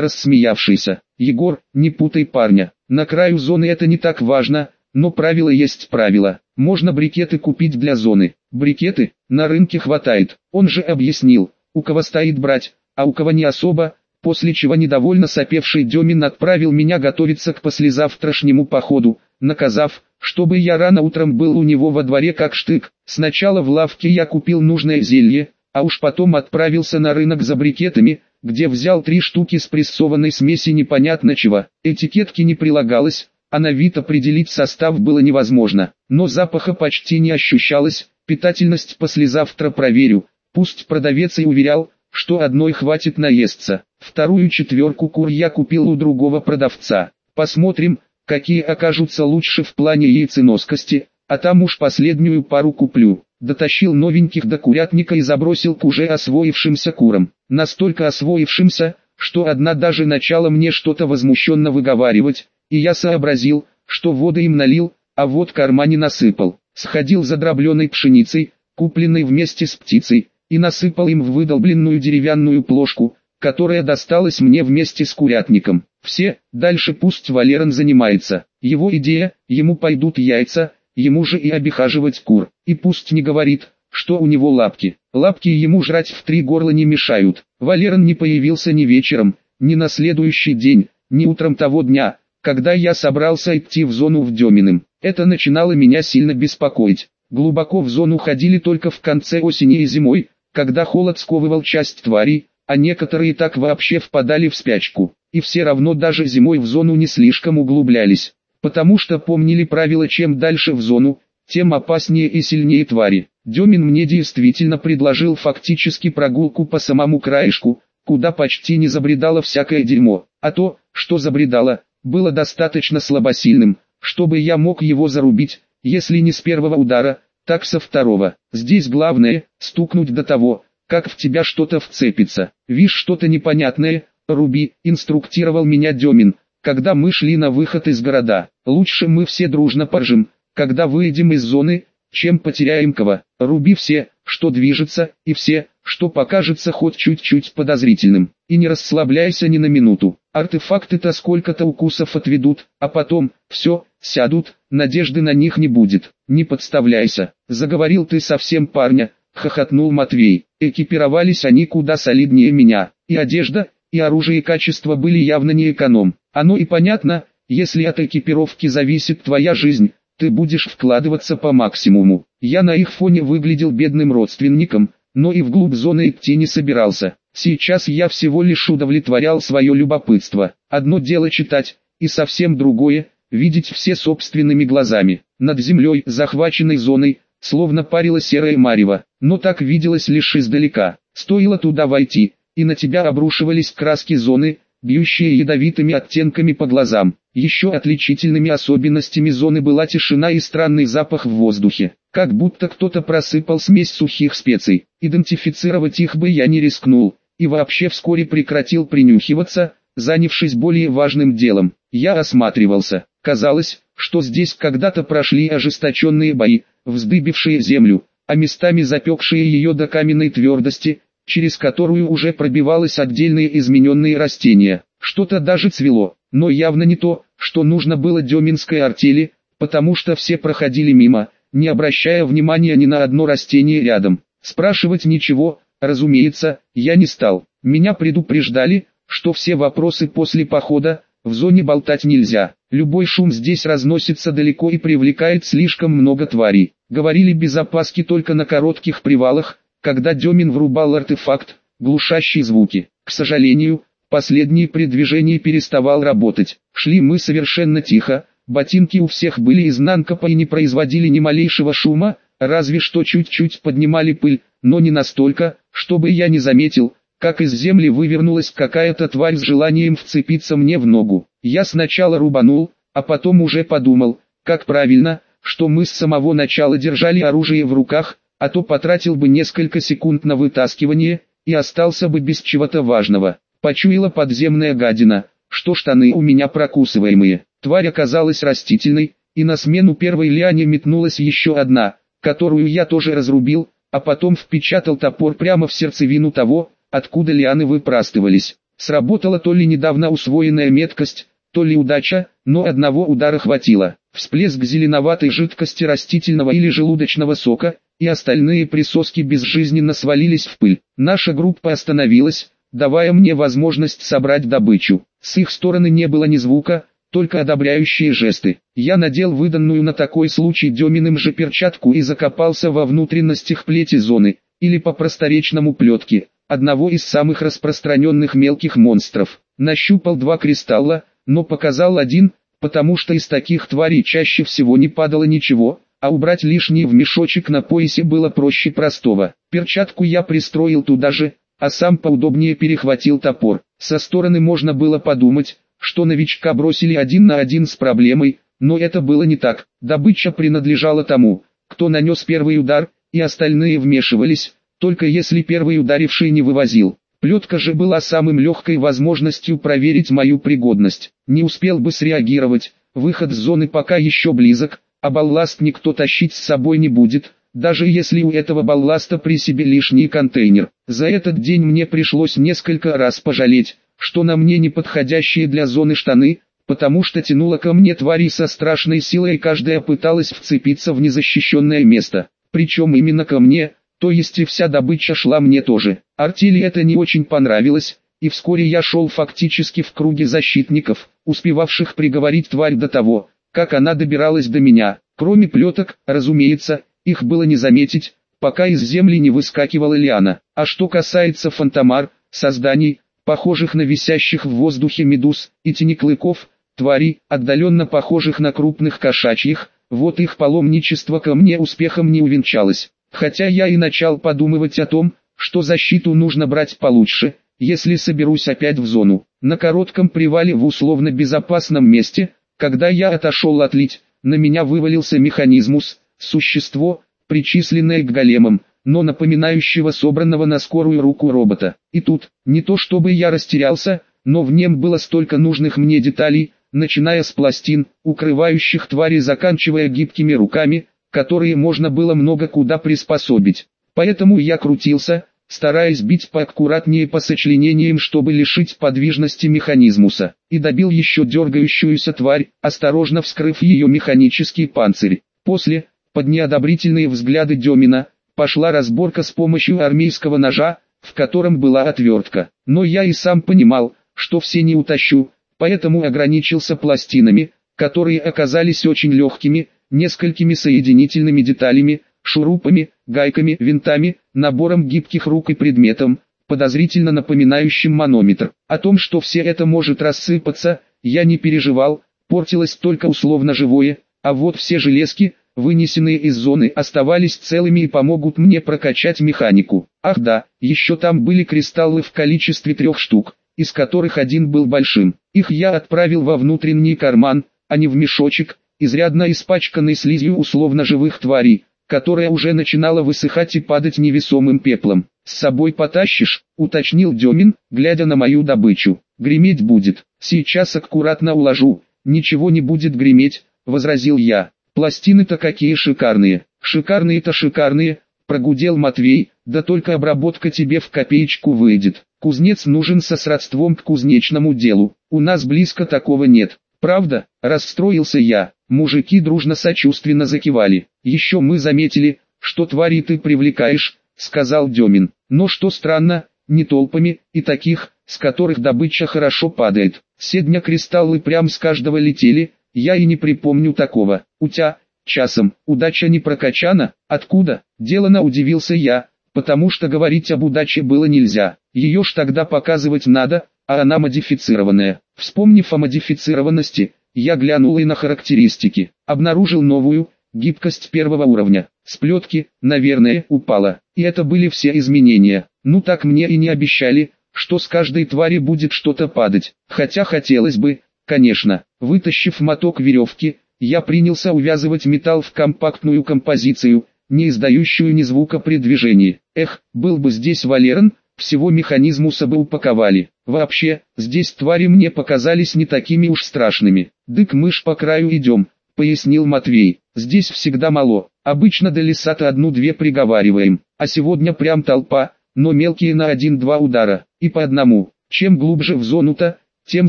рассмеявшийся. Егор, не путай парня. На краю зоны это не так важно, но правило есть правило. Можно брикеты купить для зоны. Брикеты, на рынке хватает. Он же объяснил, у кого стоит брать, а у кого не особо, после чего недовольно сопевший Демин отправил меня готовиться к послезавтрашнему походу, наказав, чтобы я рано утром был у него во дворе как штык. Сначала в лавке я купил нужное зелье, а уж потом отправился на рынок за брикетами, где взял три штуки спрессованной смеси непонятно чего. Этикетки не прилагалось, а на вид определить состав было невозможно, но запаха почти не ощущалось, питательность послезавтра проверю, пусть продавец и уверял, что одной хватит наесться. Вторую четверку кур я купил у другого продавца. Посмотрим, какие окажутся лучше в плане яйценоскости, а там уж последнюю пару куплю. Дотащил новеньких до курятника и забросил к уже освоившимся курам. Настолько освоившимся, что одна даже начала мне что-то возмущенно выговаривать, и я сообразил, что воды им налил, а вот корма не насыпал. Сходил за дробленой пшеницей, купленной вместе с птицей, и насыпал им в выдолбленную деревянную плошку, которая досталась мне вместе с курятником. Все, дальше пусть Валерон занимается. Его идея, ему пойдут яйца, ему же и обихаживать кур. И пусть не говорит, что у него лапки. Лапки ему жрать в три горла не мешают. Валерон не появился ни вечером, ни на следующий день, ни утром того дня, когда я собрался идти в зону в Деминым. Это начинало меня сильно беспокоить. Глубоко в зону ходили только в конце осени и зимой, когда холод сковывал часть тварей, а некоторые так вообще впадали в спячку, и все равно даже зимой в зону не слишком углублялись, потому что помнили правило чем дальше в зону, тем опаснее и сильнее твари. Демин мне действительно предложил фактически прогулку по самому краешку, куда почти не забредало всякое дерьмо, а то, что забредало, было достаточно слабосильным, чтобы я мог его зарубить, если не с первого удара, так со второго. Здесь главное, стукнуть до того, как в тебя что-то вцепится. Вишь что-то непонятное, руби, инструктировал меня Демин, когда мы шли на выход из города. Лучше мы все дружно поржем, когда выйдем из зоны, чем потеряем кого. Руби все, что движется, и все, что покажется хоть чуть-чуть подозрительным. И не расслабляйся ни на минуту. Артефакты-то сколько-то укусов отведут, а потом, все, сядут, надежды на них не будет. Не подставляйся, заговорил ты совсем парня, хохотнул Матвей. Экипировались они куда солиднее меня, и одежда, и оружие и качество были явно не эконом. Оно и понятно, если от экипировки зависит твоя жизнь, ты будешь вкладываться по максимуму. Я на их фоне выглядел бедным родственником, но и вглубь зоны идти не собирался. Сейчас я всего лишь удовлетворял свое любопытство. Одно дело читать, и совсем другое – видеть все собственными глазами. Над землей, захваченной зоной, словно парила серая марево, но так виделось лишь издалека. Стоило туда войти, и на тебя обрушивались краски зоны, бьющие ядовитыми оттенками по глазам. Еще отличительными особенностями зоны была тишина и странный запах в воздухе, как будто кто-то просыпал смесь сухих специй. Идентифицировать их бы я не рискнул, и вообще вскоре прекратил принюхиваться, занявшись более важным делом. Я осматривался. Казалось, что здесь когда-то прошли ожесточенные бои, вздыбившие землю, а местами запекшие ее до каменной твердости, через которую уже пробивалось отдельные измененные растения. Что-то даже цвело, но явно не то, что нужно было Деминской артели, потому что все проходили мимо, не обращая внимания ни на одно растение рядом. Спрашивать ничего, разумеется, я не стал. Меня предупреждали, что все вопросы после похода, в зоне болтать нельзя. Любой шум здесь разносится далеко и привлекает слишком много тварей. Говорили без опаски только на коротких привалах, когда Демин врубал артефакт, глушащий звуки. К сожалению, последний при движении переставал работать. Шли мы совершенно тихо, ботинки у всех были изнанкопа и не производили ни малейшего шума, разве что чуть-чуть поднимали пыль, но не настолько, чтобы я не заметил, как из земли вывернулась какая-то тварь с желанием вцепиться мне в ногу. Я сначала рубанул, а потом уже подумал, как правильно, что мы с самого начала держали оружие в руках, а то потратил бы несколько секунд на вытаскивание, и остался бы без чего-то важного. Почуяла подземная гадина, что штаны у меня прокусываемые. Тварь оказалась растительной, и на смену первой лиане метнулась еще одна, которую я тоже разрубил, а потом впечатал топор прямо в сердцевину того, откуда лианы выпрастывались. Сработала то ли недавно усвоенная меткость, то ли удача, но одного удара хватило. Всплеск зеленоватой жидкости растительного или желудочного сока, и остальные присоски безжизненно свалились в пыль. Наша группа остановилась, давая мне возможность собрать добычу. С их стороны не было ни звука, только одобряющие жесты. Я надел выданную на такой случай Деминым же перчатку и закопался во внутренностях плети зоны, или по просторечному плетке, одного из самых распространенных мелких монстров. Нащупал два кристалла, но показал один, потому что из таких тварей чаще всего не падало ничего, а убрать лишний в мешочек на поясе было проще простого. Перчатку я пристроил туда же, а сам поудобнее перехватил топор. Со стороны можно было подумать, что новичка бросили один на один с проблемой, но это было не так. Добыча принадлежала тому, кто нанес первый удар, и остальные вмешивались, только если первый ударивший не вывозил. Плетка же была самым легкой возможностью проверить мою пригодность. Не успел бы среагировать, выход с зоны пока еще близок, а балласт никто тащить с собой не будет, даже если у этого балласта при себе лишний контейнер. За этот день мне пришлось несколько раз пожалеть, что на мне не подходящие для зоны штаны, потому что тянуло ко мне твари со страшной силой и каждая пыталась вцепиться в незащищенное место, причем именно ко мне, то есть и вся добыча шла мне тоже. Артели это не очень понравилось, и вскоре я шел фактически в круге защитников, успевавших приговорить тварь до того, как она добиралась до меня. Кроме плеток, разумеется, их было не заметить, пока из земли не выскакивала лиана. А что касается фантомар, созданий, похожих на висящих в воздухе медуз, и тенеклыков, тварей, отдаленно похожих на крупных кошачьих, вот их паломничество ко мне успехом не увенчалось. Хотя я и начал подумывать о том, что защиту нужно брать получше, если соберусь опять в зону. На коротком привале в условно безопасном месте, когда я отошел отлить, на меня вывалился механизмус, Существо, причисленное к големам, но напоминающего собранного на скорую руку робота. И тут, не то чтобы я растерялся, но в нем было столько нужных мне деталей, начиная с пластин, укрывающих твари, заканчивая гибкими руками, которые можно было много куда приспособить. Поэтому я крутился, стараясь бить поаккуратнее по сочленениям, чтобы лишить подвижности механизмуса, и добил еще дергающуюся тварь, осторожно вскрыв ее механический панцирь. После, под неодобрительные взгляды Демина, пошла разборка с помощью армейского ножа, в котором была отвертка. Но я и сам понимал, что все не утащу, поэтому ограничился пластинами, которые оказались очень легкими, несколькими соединительными деталями, шурупами, гайками, винтами, набором гибких рук и предметом, подозрительно напоминающим манометр. О том, что все это может рассыпаться, я не переживал, портилось только условно живое, а вот все железки, вынесенные из зоны, оставались целыми и помогут мне прокачать механику. Ах да, еще там были кристаллы в количестве трех штук, из которых один был большим. Их я отправил во внутренний карман, а не в мешочек, изрядно испачканный слизью условно живых тварей, которая уже начинала высыхать и падать невесомым пеплом. «С собой потащишь?» — уточнил Демин, глядя на мою добычу. «Греметь будет. Сейчас аккуратно уложу. Ничего не будет греметь», — возразил я. Пластины-то какие шикарные, шикарные-то шикарные, прогудел Матвей, да только обработка тебе в копеечку выйдет. Кузнец нужен со сродством к кузнечному делу, у нас близко такого нет. Правда, расстроился я, мужики дружно сочувственно закивали. Еще мы заметили, что твари ты привлекаешь, сказал Демин. Но что странно, не толпами, и таких, с которых добыча хорошо падает. Седня кристаллы прям с каждого летели, я и не припомню такого. У тебя, часом, удача не прокачана? Откуда? Делано удивился я, потому что говорить об удаче было нельзя. Ее ж тогда показывать надо, а она модифицированная. Вспомнив о модифицированности, я глянул и на характеристики. Обнаружил новую, гибкость первого уровня. Сплетки, наверное, упала. И это были все изменения. Ну так мне и не обещали, что с каждой твари будет что-то падать. Хотя хотелось бы, Конечно, вытащив моток веревки, я принялся увязывать металл в компактную композицию, не издающую ни звука при движении. Эх, был бы здесь Валерон, всего механизмуса бы упаковали. Вообще, здесь твари мне показались не такими уж страшными. «Дык мы ж по краю идем», — пояснил Матвей. «Здесь всегда мало, обычно до леса-то одну-две приговариваем, а сегодня прям толпа, но мелкие на один-два удара, и по одному. Чем глубже в зону-то, тем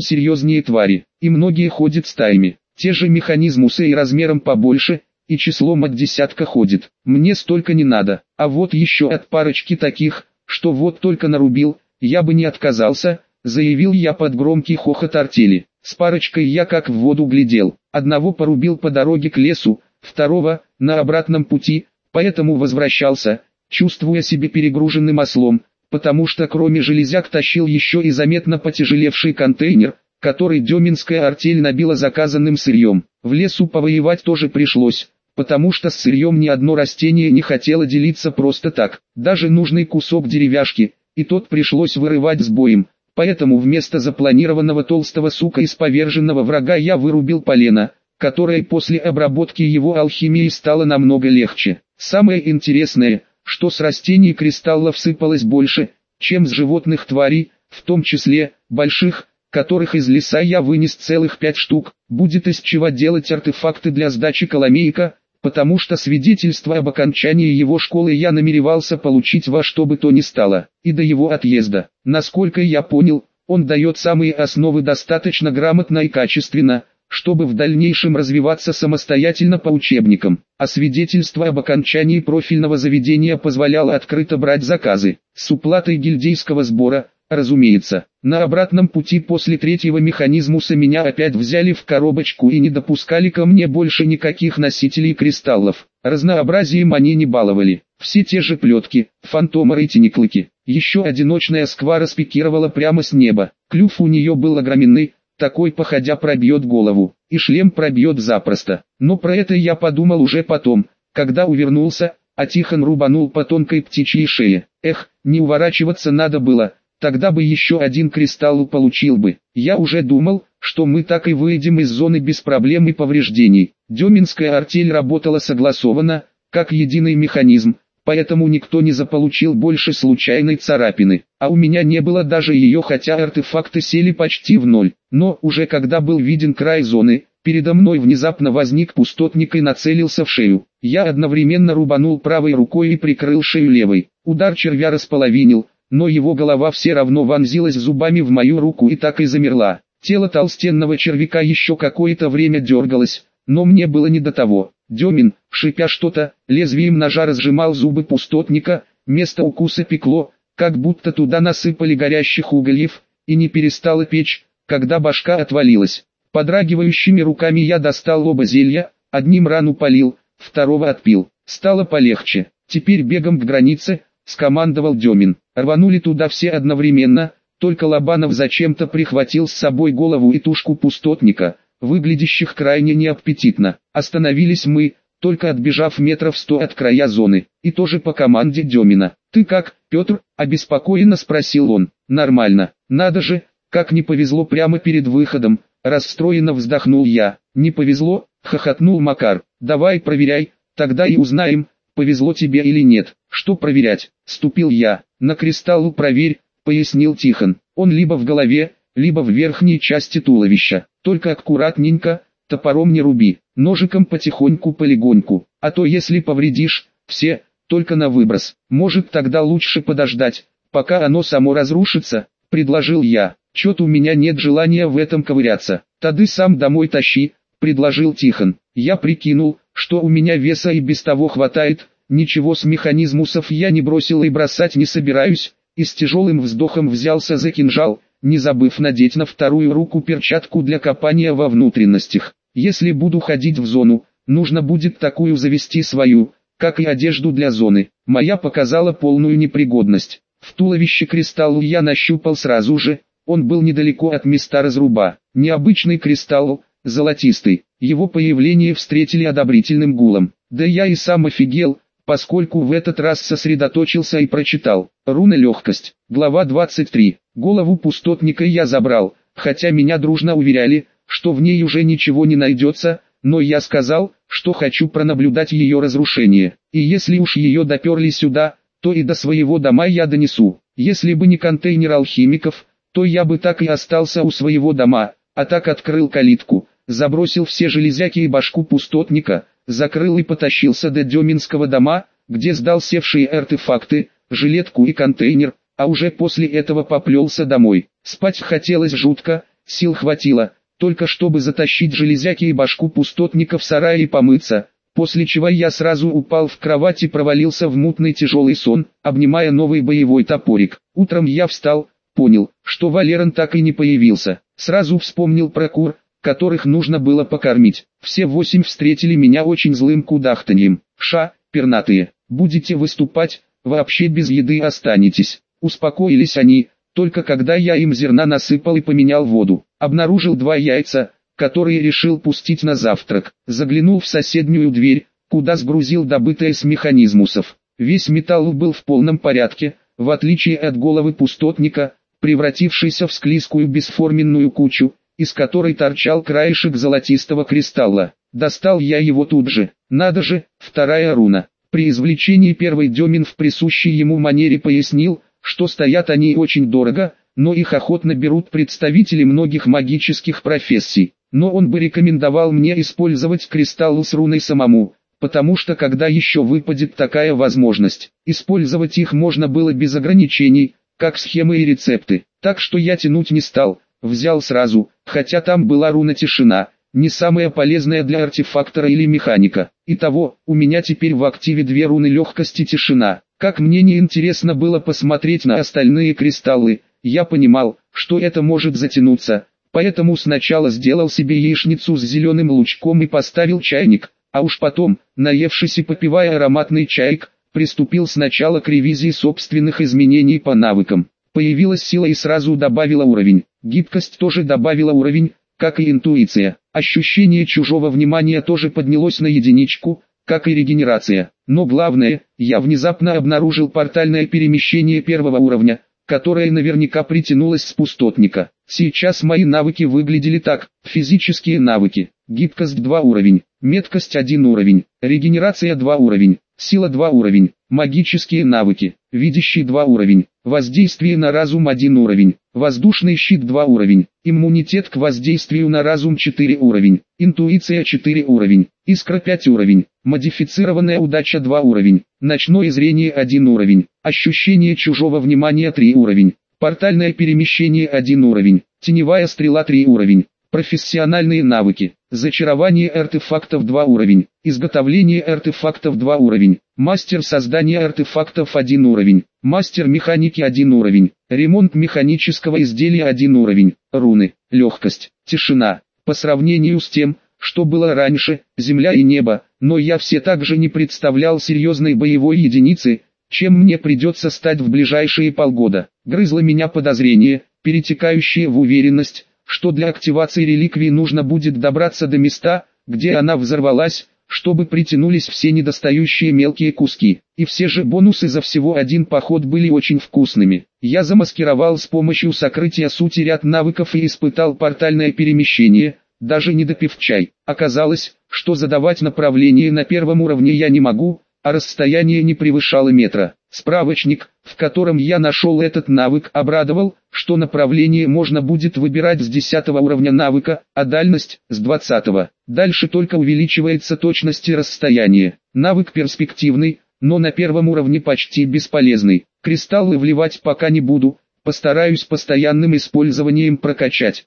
серьезнее твари, и многие ходят стаями. Те же механизмусы и размером побольше, и числом от десятка ходит. Мне столько не надо, а вот еще от парочки таких, что вот только нарубил, я бы не отказался, заявил я под громкий хохот артели. С парочкой я как в воду глядел, одного порубил по дороге к лесу, второго, на обратном пути, поэтому возвращался, чувствуя себя перегруженным ослом, потому что кроме железяк тащил еще и заметно потяжелевший контейнер, который Деминская артель набила заказанным сырьем. В лесу повоевать тоже пришлось, потому что с сырьем ни одно растение не хотело делиться просто так, даже нужный кусок деревяшки, и тот пришлось вырывать с боем. Поэтому вместо запланированного толстого сука из поверженного врага я вырубил полено, которое после обработки его алхимией стало намного легче. Самое интересное, что с растений кристаллов сыпалось больше, чем с животных тварей, в том числе, больших, которых из леса я вынес целых пять штук, будет из чего делать артефакты для сдачи коломейка, потому что свидетельство об окончании его школы я намеревался получить во что бы то ни стало, и до его отъезда. Насколько я понял, он дает самые основы достаточно грамотно и качественно, чтобы в дальнейшем развиваться самостоятельно по учебникам, а свидетельство об окончании профильного заведения позволяло открыто брать заказы, с уплатой гильдейского сбора, разумеется. На обратном пути после третьего механизмуса меня опять взяли в коробочку и не допускали ко мне больше никаких носителей кристаллов. Разнообразием они не баловали. Все те же плетки, фантоморы и тениклыки. Еще одиночная сквара спикировала прямо с неба. Клюв у нее был огроменный, такой походя пробьет голову, и шлем пробьет запросто. Но про это я подумал уже потом, когда увернулся, а Тихон рубанул по тонкой птичьей шее. Эх, не уворачиваться надо было, тогда бы еще один кристалл получил бы. Я уже думал, что мы так и выйдем из зоны без проблем и повреждений. Деминская артель работала согласованно, как единый механизм, поэтому никто не заполучил больше случайной царапины, а у меня не было даже ее, хотя артефакты сели почти в ноль. Но уже когда был виден край зоны, передо мной внезапно возник пустотник и нацелился в шею. Я одновременно рубанул правой рукой и прикрыл шею левой. Удар червя располовинил, но его голова все равно вонзилась зубами в мою руку и так и замерла. Тело толстенного червяка еще какое-то время дергалось, но мне было не до того. Демин, шипя что-то, лезвием ножа разжимал зубы пустотника, место укуса пекло, как будто туда насыпали горящих угольев, и не перестала печь, когда башка отвалилась. Подрагивающими руками я достал оба зелья, одним рану полил, второго отпил. Стало полегче. Теперь бегом к границе, скомандовал Демин. Рванули туда все одновременно, только Лобанов зачем-то прихватил с собой голову и тушку пустотника, выглядящих крайне неаппетитно. Остановились мы, только отбежав метров сто от края зоны, и тоже по команде Демина. «Ты как, Петр?» – обеспокоенно спросил он. «Нормально. Надо же, как не повезло прямо перед выходом», – расстроенно вздохнул я. «Не повезло?» – хохотнул Макар. «Давай проверяй, тогда и узнаем, повезло тебе или нет». «Что проверять?» – ступил я. «На кристаллу проверь», – пояснил Тихон. «Он либо в голове, либо в верхней части туловища. Только аккуратненько, топором не руби, ножиком потихоньку полегоньку, а то если повредишь, все, только на выброс. Может тогда лучше подождать, пока оно само разрушится, предложил я. Чё-то у меня нет желания в этом ковыряться. Тады сам домой тащи, предложил Тихон. Я прикинул, что у меня веса и без того хватает, ничего с механизмусов я не бросил и бросать не собираюсь, и с тяжелым вздохом взялся за кинжал, не забыв надеть на вторую руку перчатку для копания во внутренностях. Если буду ходить в зону, нужно будет такую завести свою, как и одежду для зоны. Моя показала полную непригодность. В туловище кристаллу я нащупал сразу же, он был недалеко от места разруба. Необычный кристалл, золотистый. Его появление встретили одобрительным гулом. Да я и сам офигел, поскольку в этот раз сосредоточился и прочитал. Руна легкость. Глава 23. Голову пустотника я забрал, хотя меня дружно уверяли, что в ней уже ничего не найдется, но я сказал, что хочу пронаблюдать ее разрушение. И если уж ее доперли сюда, то и до своего дома я донесу. Если бы не контейнер алхимиков, то я бы так и остался у своего дома, а так открыл калитку, забросил все железяки и башку пустотника, закрыл и потащился до Деминского дома, где сдал севшие артефакты, жилетку и контейнер, а уже после этого поплелся домой. Спать хотелось жутко, сил хватило, только чтобы затащить железяки и башку пустотника в сарай и помыться, после чего я сразу упал в кровать и провалился в мутный тяжелый сон, обнимая новый боевой топорик. Утром я встал, понял, что Валерон так и не появился, сразу вспомнил про кур, которых нужно было покормить. Все восемь встретили меня очень злым кудахтаньем. «Ша, пернатые, будете выступать, вообще без еды останетесь». Успокоились они, только когда я им зерна насыпал и поменял воду. Обнаружил два яйца, которые решил пустить на завтрак. Заглянул в соседнюю дверь, куда сгрузил добытое с механизмусов. Весь металл был в полном порядке, в отличие от головы пустотника, превратившейся в склизкую бесформенную кучу, из которой торчал краешек золотистого кристалла. Достал я его тут же. Надо же, вторая руна. При извлечении первой Демин в присущей ему манере пояснил, что стоят они очень дорого, но их охотно берут представители многих магических профессий. Но он бы рекомендовал мне использовать кристаллы с руной самому, потому что когда еще выпадет такая возможность, использовать их можно было без ограничений, как схемы и рецепты. Так что я тянуть не стал, взял сразу, хотя там была руна тишина, не самая полезная для артефактора или механика. Итого, у меня теперь в активе две руны легкости тишина. Как мне не интересно было посмотреть на остальные кристаллы, я понимал, что это может затянуться, поэтому сначала сделал себе яичницу с зеленым лучком и поставил чайник, а уж потом, наевшись и попивая ароматный чайк, приступил сначала к ревизии собственных изменений по навыкам. Появилась сила и сразу добавила уровень. Гибкость тоже добавила уровень, как и интуиция. Ощущение чужого внимания тоже поднялось на единичку, как и регенерация. Но главное, я внезапно обнаружил портальное перемещение первого уровня, которое наверняка притянулось с пустотника. Сейчас мои навыки выглядели так. Физические навыки. Гибкость 2 уровень, меткость 1 уровень, регенерация 2 уровень, сила 2 уровень, магические навыки, видящий 2 уровень, воздействие на разум 1 уровень, воздушный щит 2 уровень, иммунитет к воздействию на разум 4 уровень, интуиция 4 уровень, искра 5 уровень, модифицированная удача 2 уровень, ночное зрение 1 уровень, ощущение чужого внимания 3 уровень, портальное перемещение 1 уровень, теневая стрела 3 уровень, Профессиональные навыки. Зачарование артефактов 2 уровень. Изготовление артефактов 2 уровень. Мастер создания артефактов 1 уровень. Мастер механики 1 уровень. Ремонт механического изделия 1 уровень. Руны. Легкость. Тишина. По сравнению с тем, что было раньше, земля и небо, но я все так же не представлял серьезной боевой единицы, чем мне придется стать в ближайшие полгода. Грызло меня подозрение, перетекающее в уверенность, что для активации реликвии нужно будет добраться до места, где она взорвалась, чтобы притянулись все недостающие мелкие куски. И все же бонусы за всего один поход были очень вкусными. Я замаскировал с помощью сокрытия сути ряд навыков и испытал портальное перемещение, даже не допив чай. Оказалось, что задавать направление на первом уровне я не могу, а расстояние не превышало метра. Справочник, в котором я нашел этот навык, обрадовал, что направление можно будет выбирать с 10 уровня навыка, а дальность – с 20. -го. Дальше только увеличивается точность и расстояние. Навык перспективный, но на первом уровне почти бесполезный. Кристаллы вливать пока не буду, постараюсь постоянным использованием прокачать.